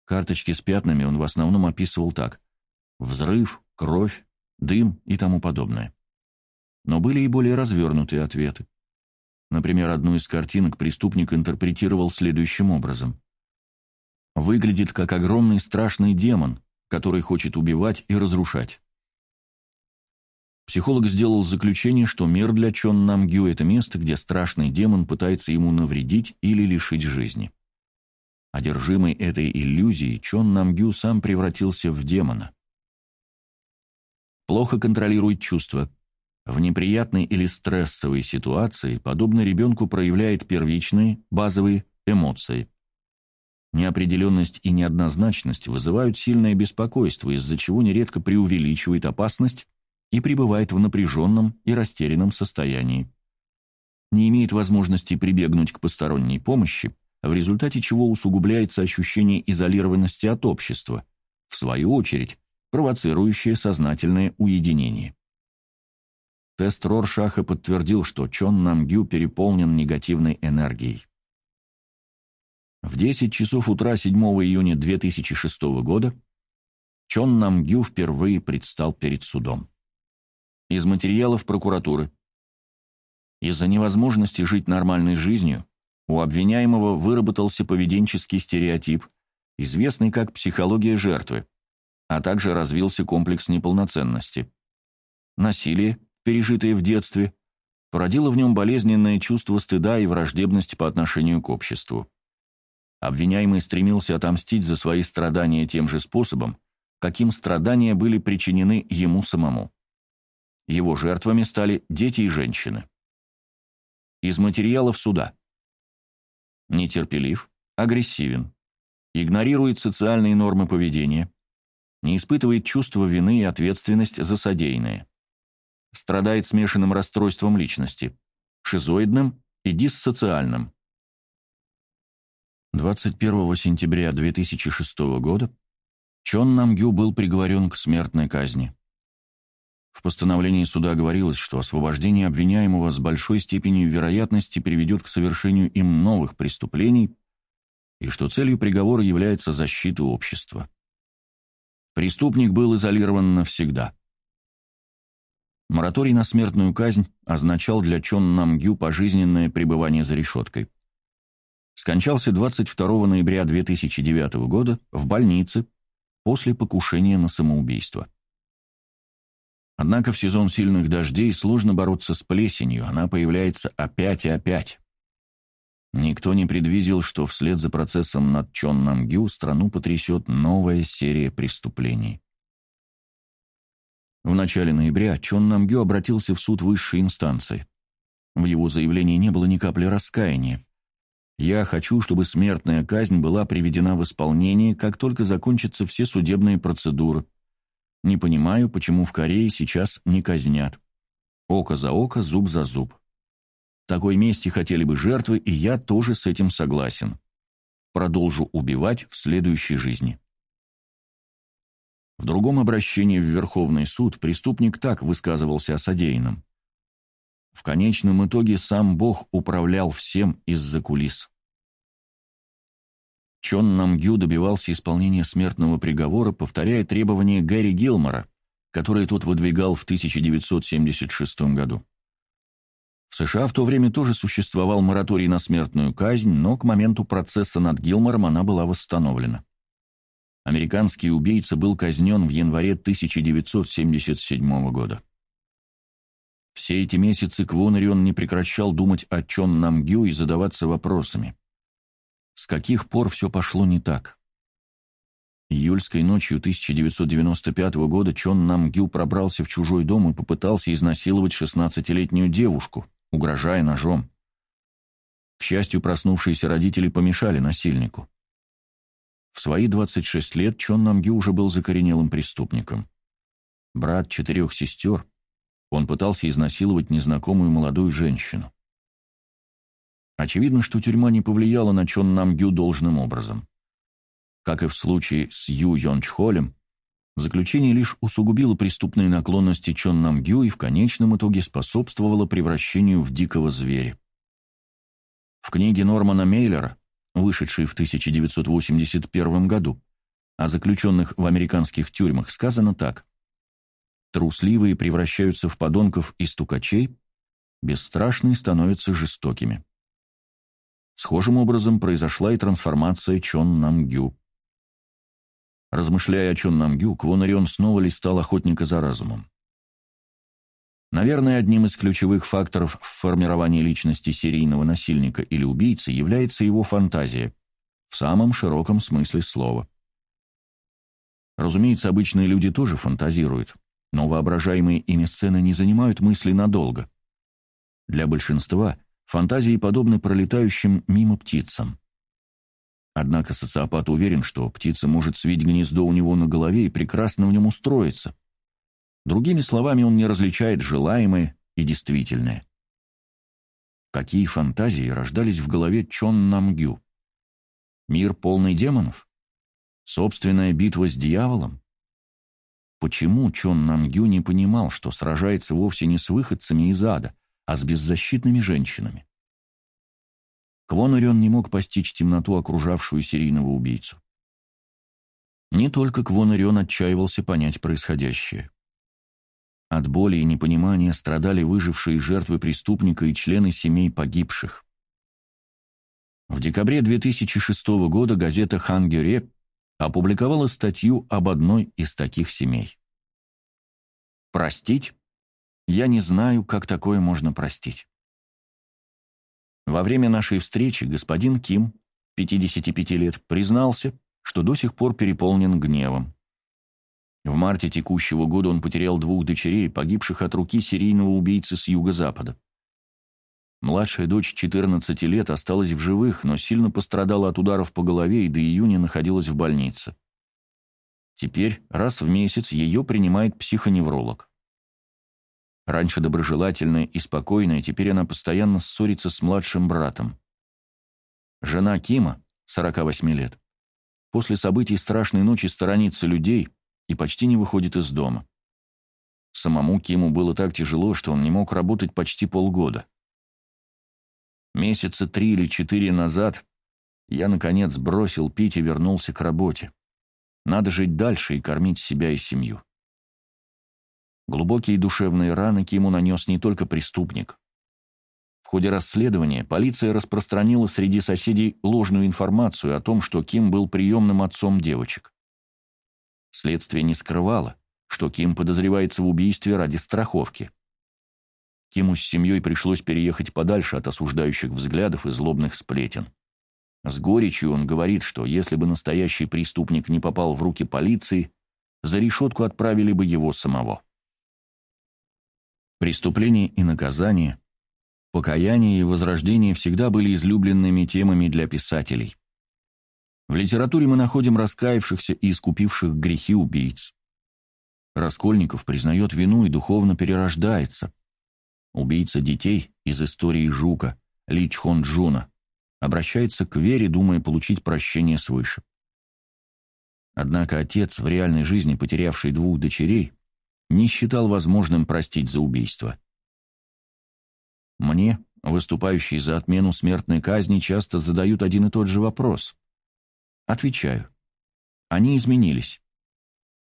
Карточки с пятнами он в основном описывал так – взрыв, кровь, дым и тому подобное. Но были и более развернутые ответы. Например, одну из картинок преступник интерпретировал следующим образом. Выглядит как огромный страшный демон, который хочет убивать и разрушать. Психолог сделал заключение, что мир для Чон Намгю – это место, где страшный демон пытается ему навредить или лишить жизни. Одержимый этой иллюзией, Чон Намгю сам превратился в демона. Плохо контролирует чувства. В неприятной или стрессовой ситуации, подобно ребенку, проявляет первичные, базовые эмоции. Неопределенность и неоднозначность вызывают сильное беспокойство, из-за чего нередко преувеличивает опасность и пребывает в напряженном и растерянном состоянии. Не имеет возможности прибегнуть к посторонней помощи, в результате чего усугубляется ощущение изолированности от общества, в свою очередь провоцирующее сознательное уединение. Тест Роршаха подтвердил, что Чон Намгю переполнен негативной энергией. В 10 часов утра 7 июня 2006 года Чон Намгю впервые предстал перед судом. Из материалов прокуратуры. Из-за невозможности жить нормальной жизнью у обвиняемого выработался поведенческий стереотип, известный как психология жертвы, а также развился комплекс неполноценности. Насилие, пережитое в детстве, породило в нем болезненное чувство стыда и враждебность по отношению к обществу. Обвиняемый стремился отомстить за свои страдания тем же способом, каким страдания были причинены ему самому. Его жертвами стали дети и женщины. Из материалов суда. Нетерпелив, Агрессивен. Игнорирует социальные нормы поведения. Не испытывает чувство вины и ответственность за содеянное. Страдает смешанным расстройством личности. Шизоидным и диссоциальным. 21 сентября 2006 года Чон Намгю был приговорен к смертной казни. В постановлении суда говорилось, что освобождение обвиняемого с большой степенью вероятности приведет к совершению им новых преступлений и что целью приговора является защита общества. Преступник был изолирован навсегда. Мораторий на смертную казнь означал для Чон Намгю пожизненное пребывание за решеткой. Скончался 22 ноября 2009 года в больнице после покушения на самоубийство. Однако в сезон сильных дождей сложно бороться с плесенью, она появляется опять и опять. Никто не предвидел, что вслед за процессом над Чон Намгю страну потрясет новая серия преступлений. В начале ноября Чон Намгю обратился в суд высшей инстанции. В его заявлении не было ни капли раскаяния. «Я хочу, чтобы смертная казнь была приведена в исполнение, как только закончатся все судебные процедуры», не понимаю, почему в Корее сейчас не казнят. Око за око, зуб за зуб. Такой мести хотели бы жертвы, и я тоже с этим согласен. Продолжу убивать в следующей жизни. В другом обращении в Верховный суд преступник так высказывался о содеянном. В конечном итоге сам Бог управлял всем из-за кулис. Чон Намгю добивался исполнения смертного приговора, повторяя требования Гэри Гилмора, которые тот выдвигал в 1976 году. В США в то время тоже существовал мораторий на смертную казнь, но к моменту процесса над Гилмором она была восстановлена. Американский убийца был казнен в январе 1977 года. Все эти месяцы Квонарион не прекращал думать о Чон Намгю и задаваться вопросами. С каких пор все пошло не так? Июльской ночью 1995 года Чон Намгю пробрался в чужой дом и попытался изнасиловать 16-летнюю девушку, угрожая ножом. К счастью, проснувшиеся родители помешали насильнику. В свои 26 лет Чон Намгю уже был закоренелым преступником. Брат четырех сестер, он пытался изнасиловать незнакомую молодую женщину. Очевидно, что тюрьма не повлияла на Чон Намгю должным образом. Как и в случае с Ю Йончхолем, заключение лишь усугубило преступные наклонности Чон Намгю и в конечном итоге способствовало превращению в дикого зверя. В книге Нормана Мейлера, вышедшей в 1981 году, о заключенных в американских тюрьмах сказано так. Трусливые превращаются в подонков и стукачей, бесстрашные становятся жестокими. Схожим образом произошла и трансформация Чон Намгю. Размышляя о Чон Намгю, Квонарион снова листал охотника за разумом. Наверное, одним из ключевых факторов в формировании личности серийного насильника или убийцы является его фантазия, в самом широком смысле слова. Разумеется, обычные люди тоже фантазируют, но воображаемые ими сцены не занимают мысли надолго. Для большинства Фантазии подобны пролетающим мимо птицам. Однако социопат уверен, что птица может свить гнездо у него на голове и прекрасно в нем устроиться. Другими словами, он не различает желаемое и действительное. Какие фантазии рождались в голове Чон Намгю? Мир полный демонов? Собственная битва с дьяволом? Почему Чон Намгю не понимал, что сражается вовсе не с выходцами из ада, а с беззащитными женщинами. Квон не мог постичь темноту, окружавшую серийного убийцу. Не только Квон отчаивался понять происходящее. От боли и непонимания страдали выжившие жертвы преступника и члены семей погибших. В декабре 2006 года газета «Хангере» опубликовала статью об одной из таких семей. Простить я не знаю, как такое можно простить. Во время нашей встречи господин Ким, 55 лет, признался, что до сих пор переполнен гневом. В марте текущего года он потерял двух дочерей, погибших от руки серийного убийцы с юго-запада. Младшая дочь 14 лет осталась в живых, но сильно пострадала от ударов по голове и до июня находилась в больнице. Теперь раз в месяц ее принимает психоневролог. Раньше доброжелательная и спокойная, теперь она постоянно ссорится с младшим братом. Жена Кима, 48 лет, после событий страшной ночи сторонится людей и почти не выходит из дома. Самому Киму было так тяжело, что он не мог работать почти полгода. Месяца три или четыре назад я, наконец, бросил пить и вернулся к работе. Надо жить дальше и кормить себя и семью. Глубокие душевные раны Киму нанес не только преступник. В ходе расследования полиция распространила среди соседей ложную информацию о том, что Ким был приемным отцом девочек. Следствие не скрывало, что Ким подозревается в убийстве ради страховки. Киму с семьей пришлось переехать подальше от осуждающих взглядов и злобных сплетен. С горечью он говорит, что если бы настоящий преступник не попал в руки полиции, за решетку отправили бы его самого. Преступление и наказание, покаяние и возрождение всегда были излюбленными темами для писателей. В литературе мы находим раскаявшихся и искупивших грехи убийц. Раскольников признает вину и духовно перерождается – убийца детей из истории Жука, Ли Чхон Джуна, обращается к Вере, думая получить прощение свыше. Однако отец, в реальной жизни потерявший двух дочерей, не считал возможным простить за убийство. Мне, выступающие за отмену смертной казни, часто задают один и тот же вопрос. Отвечаю. Они изменились.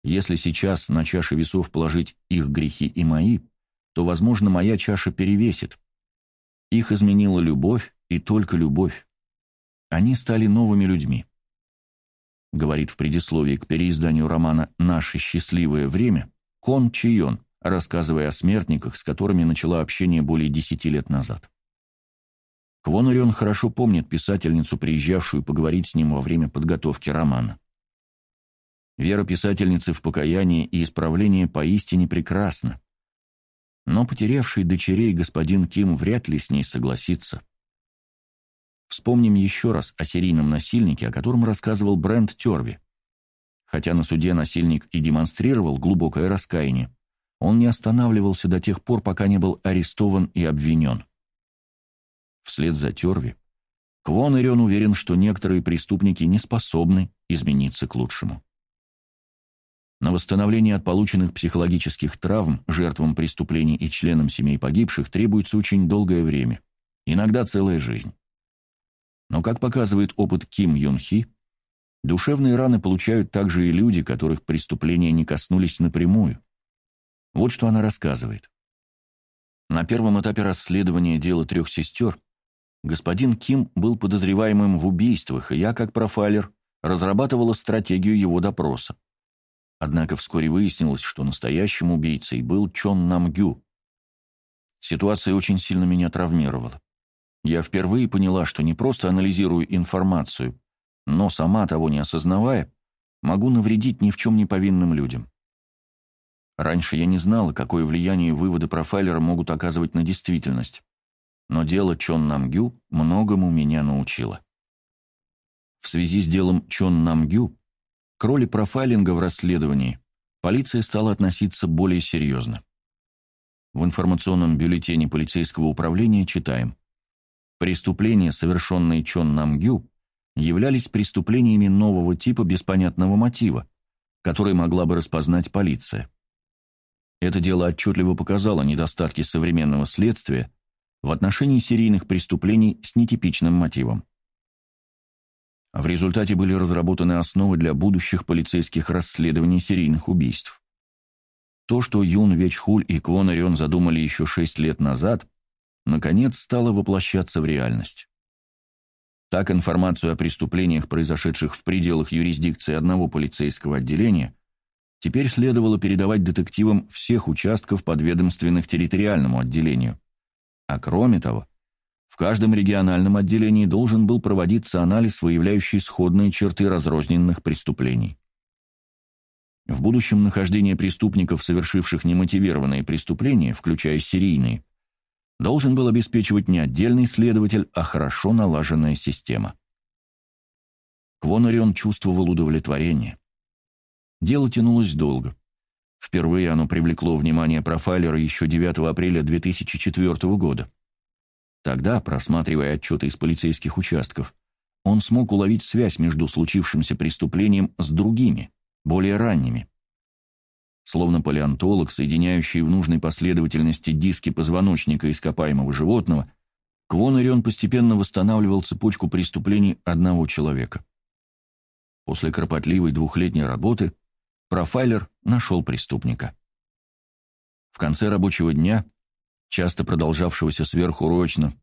Если сейчас на чаше весов положить их грехи и мои, то, возможно, моя чаша перевесит. Их изменила любовь и только любовь. Они стали новыми людьми. Говорит в предисловии к переизданию романа «Наше счастливое время» Кон Чион, рассказывая о смертниках, с которыми начала общение более десяти лет назад. Квон Орион хорошо помнит писательницу, приезжавшую поговорить с ним во время подготовки романа. Вера писательницы в покаяние и исправление поистине прекрасна но потерявший дочерей господин Ким вряд ли с ней согласится. Вспомним еще раз о серийном насильнике, о котором рассказывал Брент Терви. Хотя на суде насильник и демонстрировал глубокое раскаяние, он не останавливался до тех пор, пока не был арестован и обвинен. Вслед за Терви, Квон Ирен уверен, что некоторые преступники не способны измениться к лучшему. На восстановление от полученных психологических травм жертвам преступлений и членам семей погибших требуется очень долгое время, иногда целая жизнь. Но, как показывает опыт Ким Юн Хи, душевные раны получают также и люди, которых преступления не коснулись напрямую. Вот что она рассказывает. На первом этапе расследования дела трех сестер господин Ким был подозреваемым в убийствах, и я, как профайлер, разрабатывала стратегию его допроса. Однако вскоре выяснилось, что настоящим убийцей был Чон Намгю. Ситуация очень сильно меня травмировала. Я впервые поняла, что не просто анализирую информацию, но, сама того не осознавая, могу навредить ни в чем не повинным людям. Раньше я не знала, какое влияние выводы профайлера могут оказывать на действительность, но дело Чон Намгю многому меня научило. В связи с делом Чон Намгю к роли профайлинга в расследовании полиция стала относиться более серьезно. В информационном бюллетене полицейского управления читаем «Преступления, совершенные Чон Намгю, являлись преступлениями нового типа без понятного мотива, который могла бы распознать полиция. Это дело отчетливо показало недостатки современного следствия в отношении серийных преступлений с нетипичным мотивом. В результате были разработаны основы для будущих полицейских расследований серийных убийств. То, что Юн Вечхуль и Квон Орион задумали еще шесть лет назад, наконец стало воплощаться в реальность. Так информацию о преступлениях, произошедших в пределах юрисдикции одного полицейского отделения, теперь следовало передавать детективам всех участков, подведомственных территориальному отделению. А кроме того, каждом региональном отделении должен был проводиться анализ, выявляющий сходные черты разрозненных преступлений. В будущем нахождение преступников, совершивших немотивированные преступления, включая серийные, должен был обеспечивать не отдельный следователь, а хорошо налаженная система. Квонарион чувствовал удовлетворение. Дело тянулось долго. Впервые оно привлекло внимание профайлера еще 9 апреля 2004 года. Тогда, просматривая отчеты из полицейских участков, он смог уловить связь между случившимся преступлением с другими, более ранними. Словно палеонтолог, соединяющий в нужной последовательности диски позвоночника ископаемого животного, Квонарион постепенно восстанавливал цепочку преступлений одного человека. После кропотливой двухлетней работы профайлер нашел преступника. В конце рабочего дня, часто продолжавшегося сверхурочно,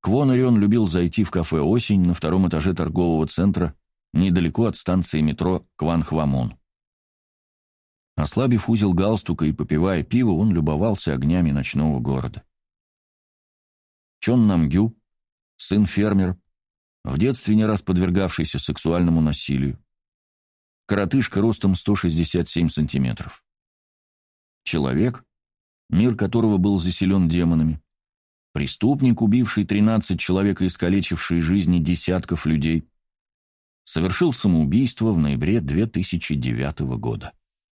Квонарион любил зайти в кафе «Осень» на втором этаже торгового центра, недалеко от станции метро Кванхвамон. Ослабив узел галстука и попивая пиво, он любовался огнями ночного города. Чон Намгю, сын фермера, в детстве не раз подвергавшийся сексуальному насилию. Коротышка ростом 167 сантиметров. Человек, мир которого был заселен демонами. Преступник, убивший 13 человек и искалечивший жизни десятков людей. Совершил самоубийство в ноябре 2009 года.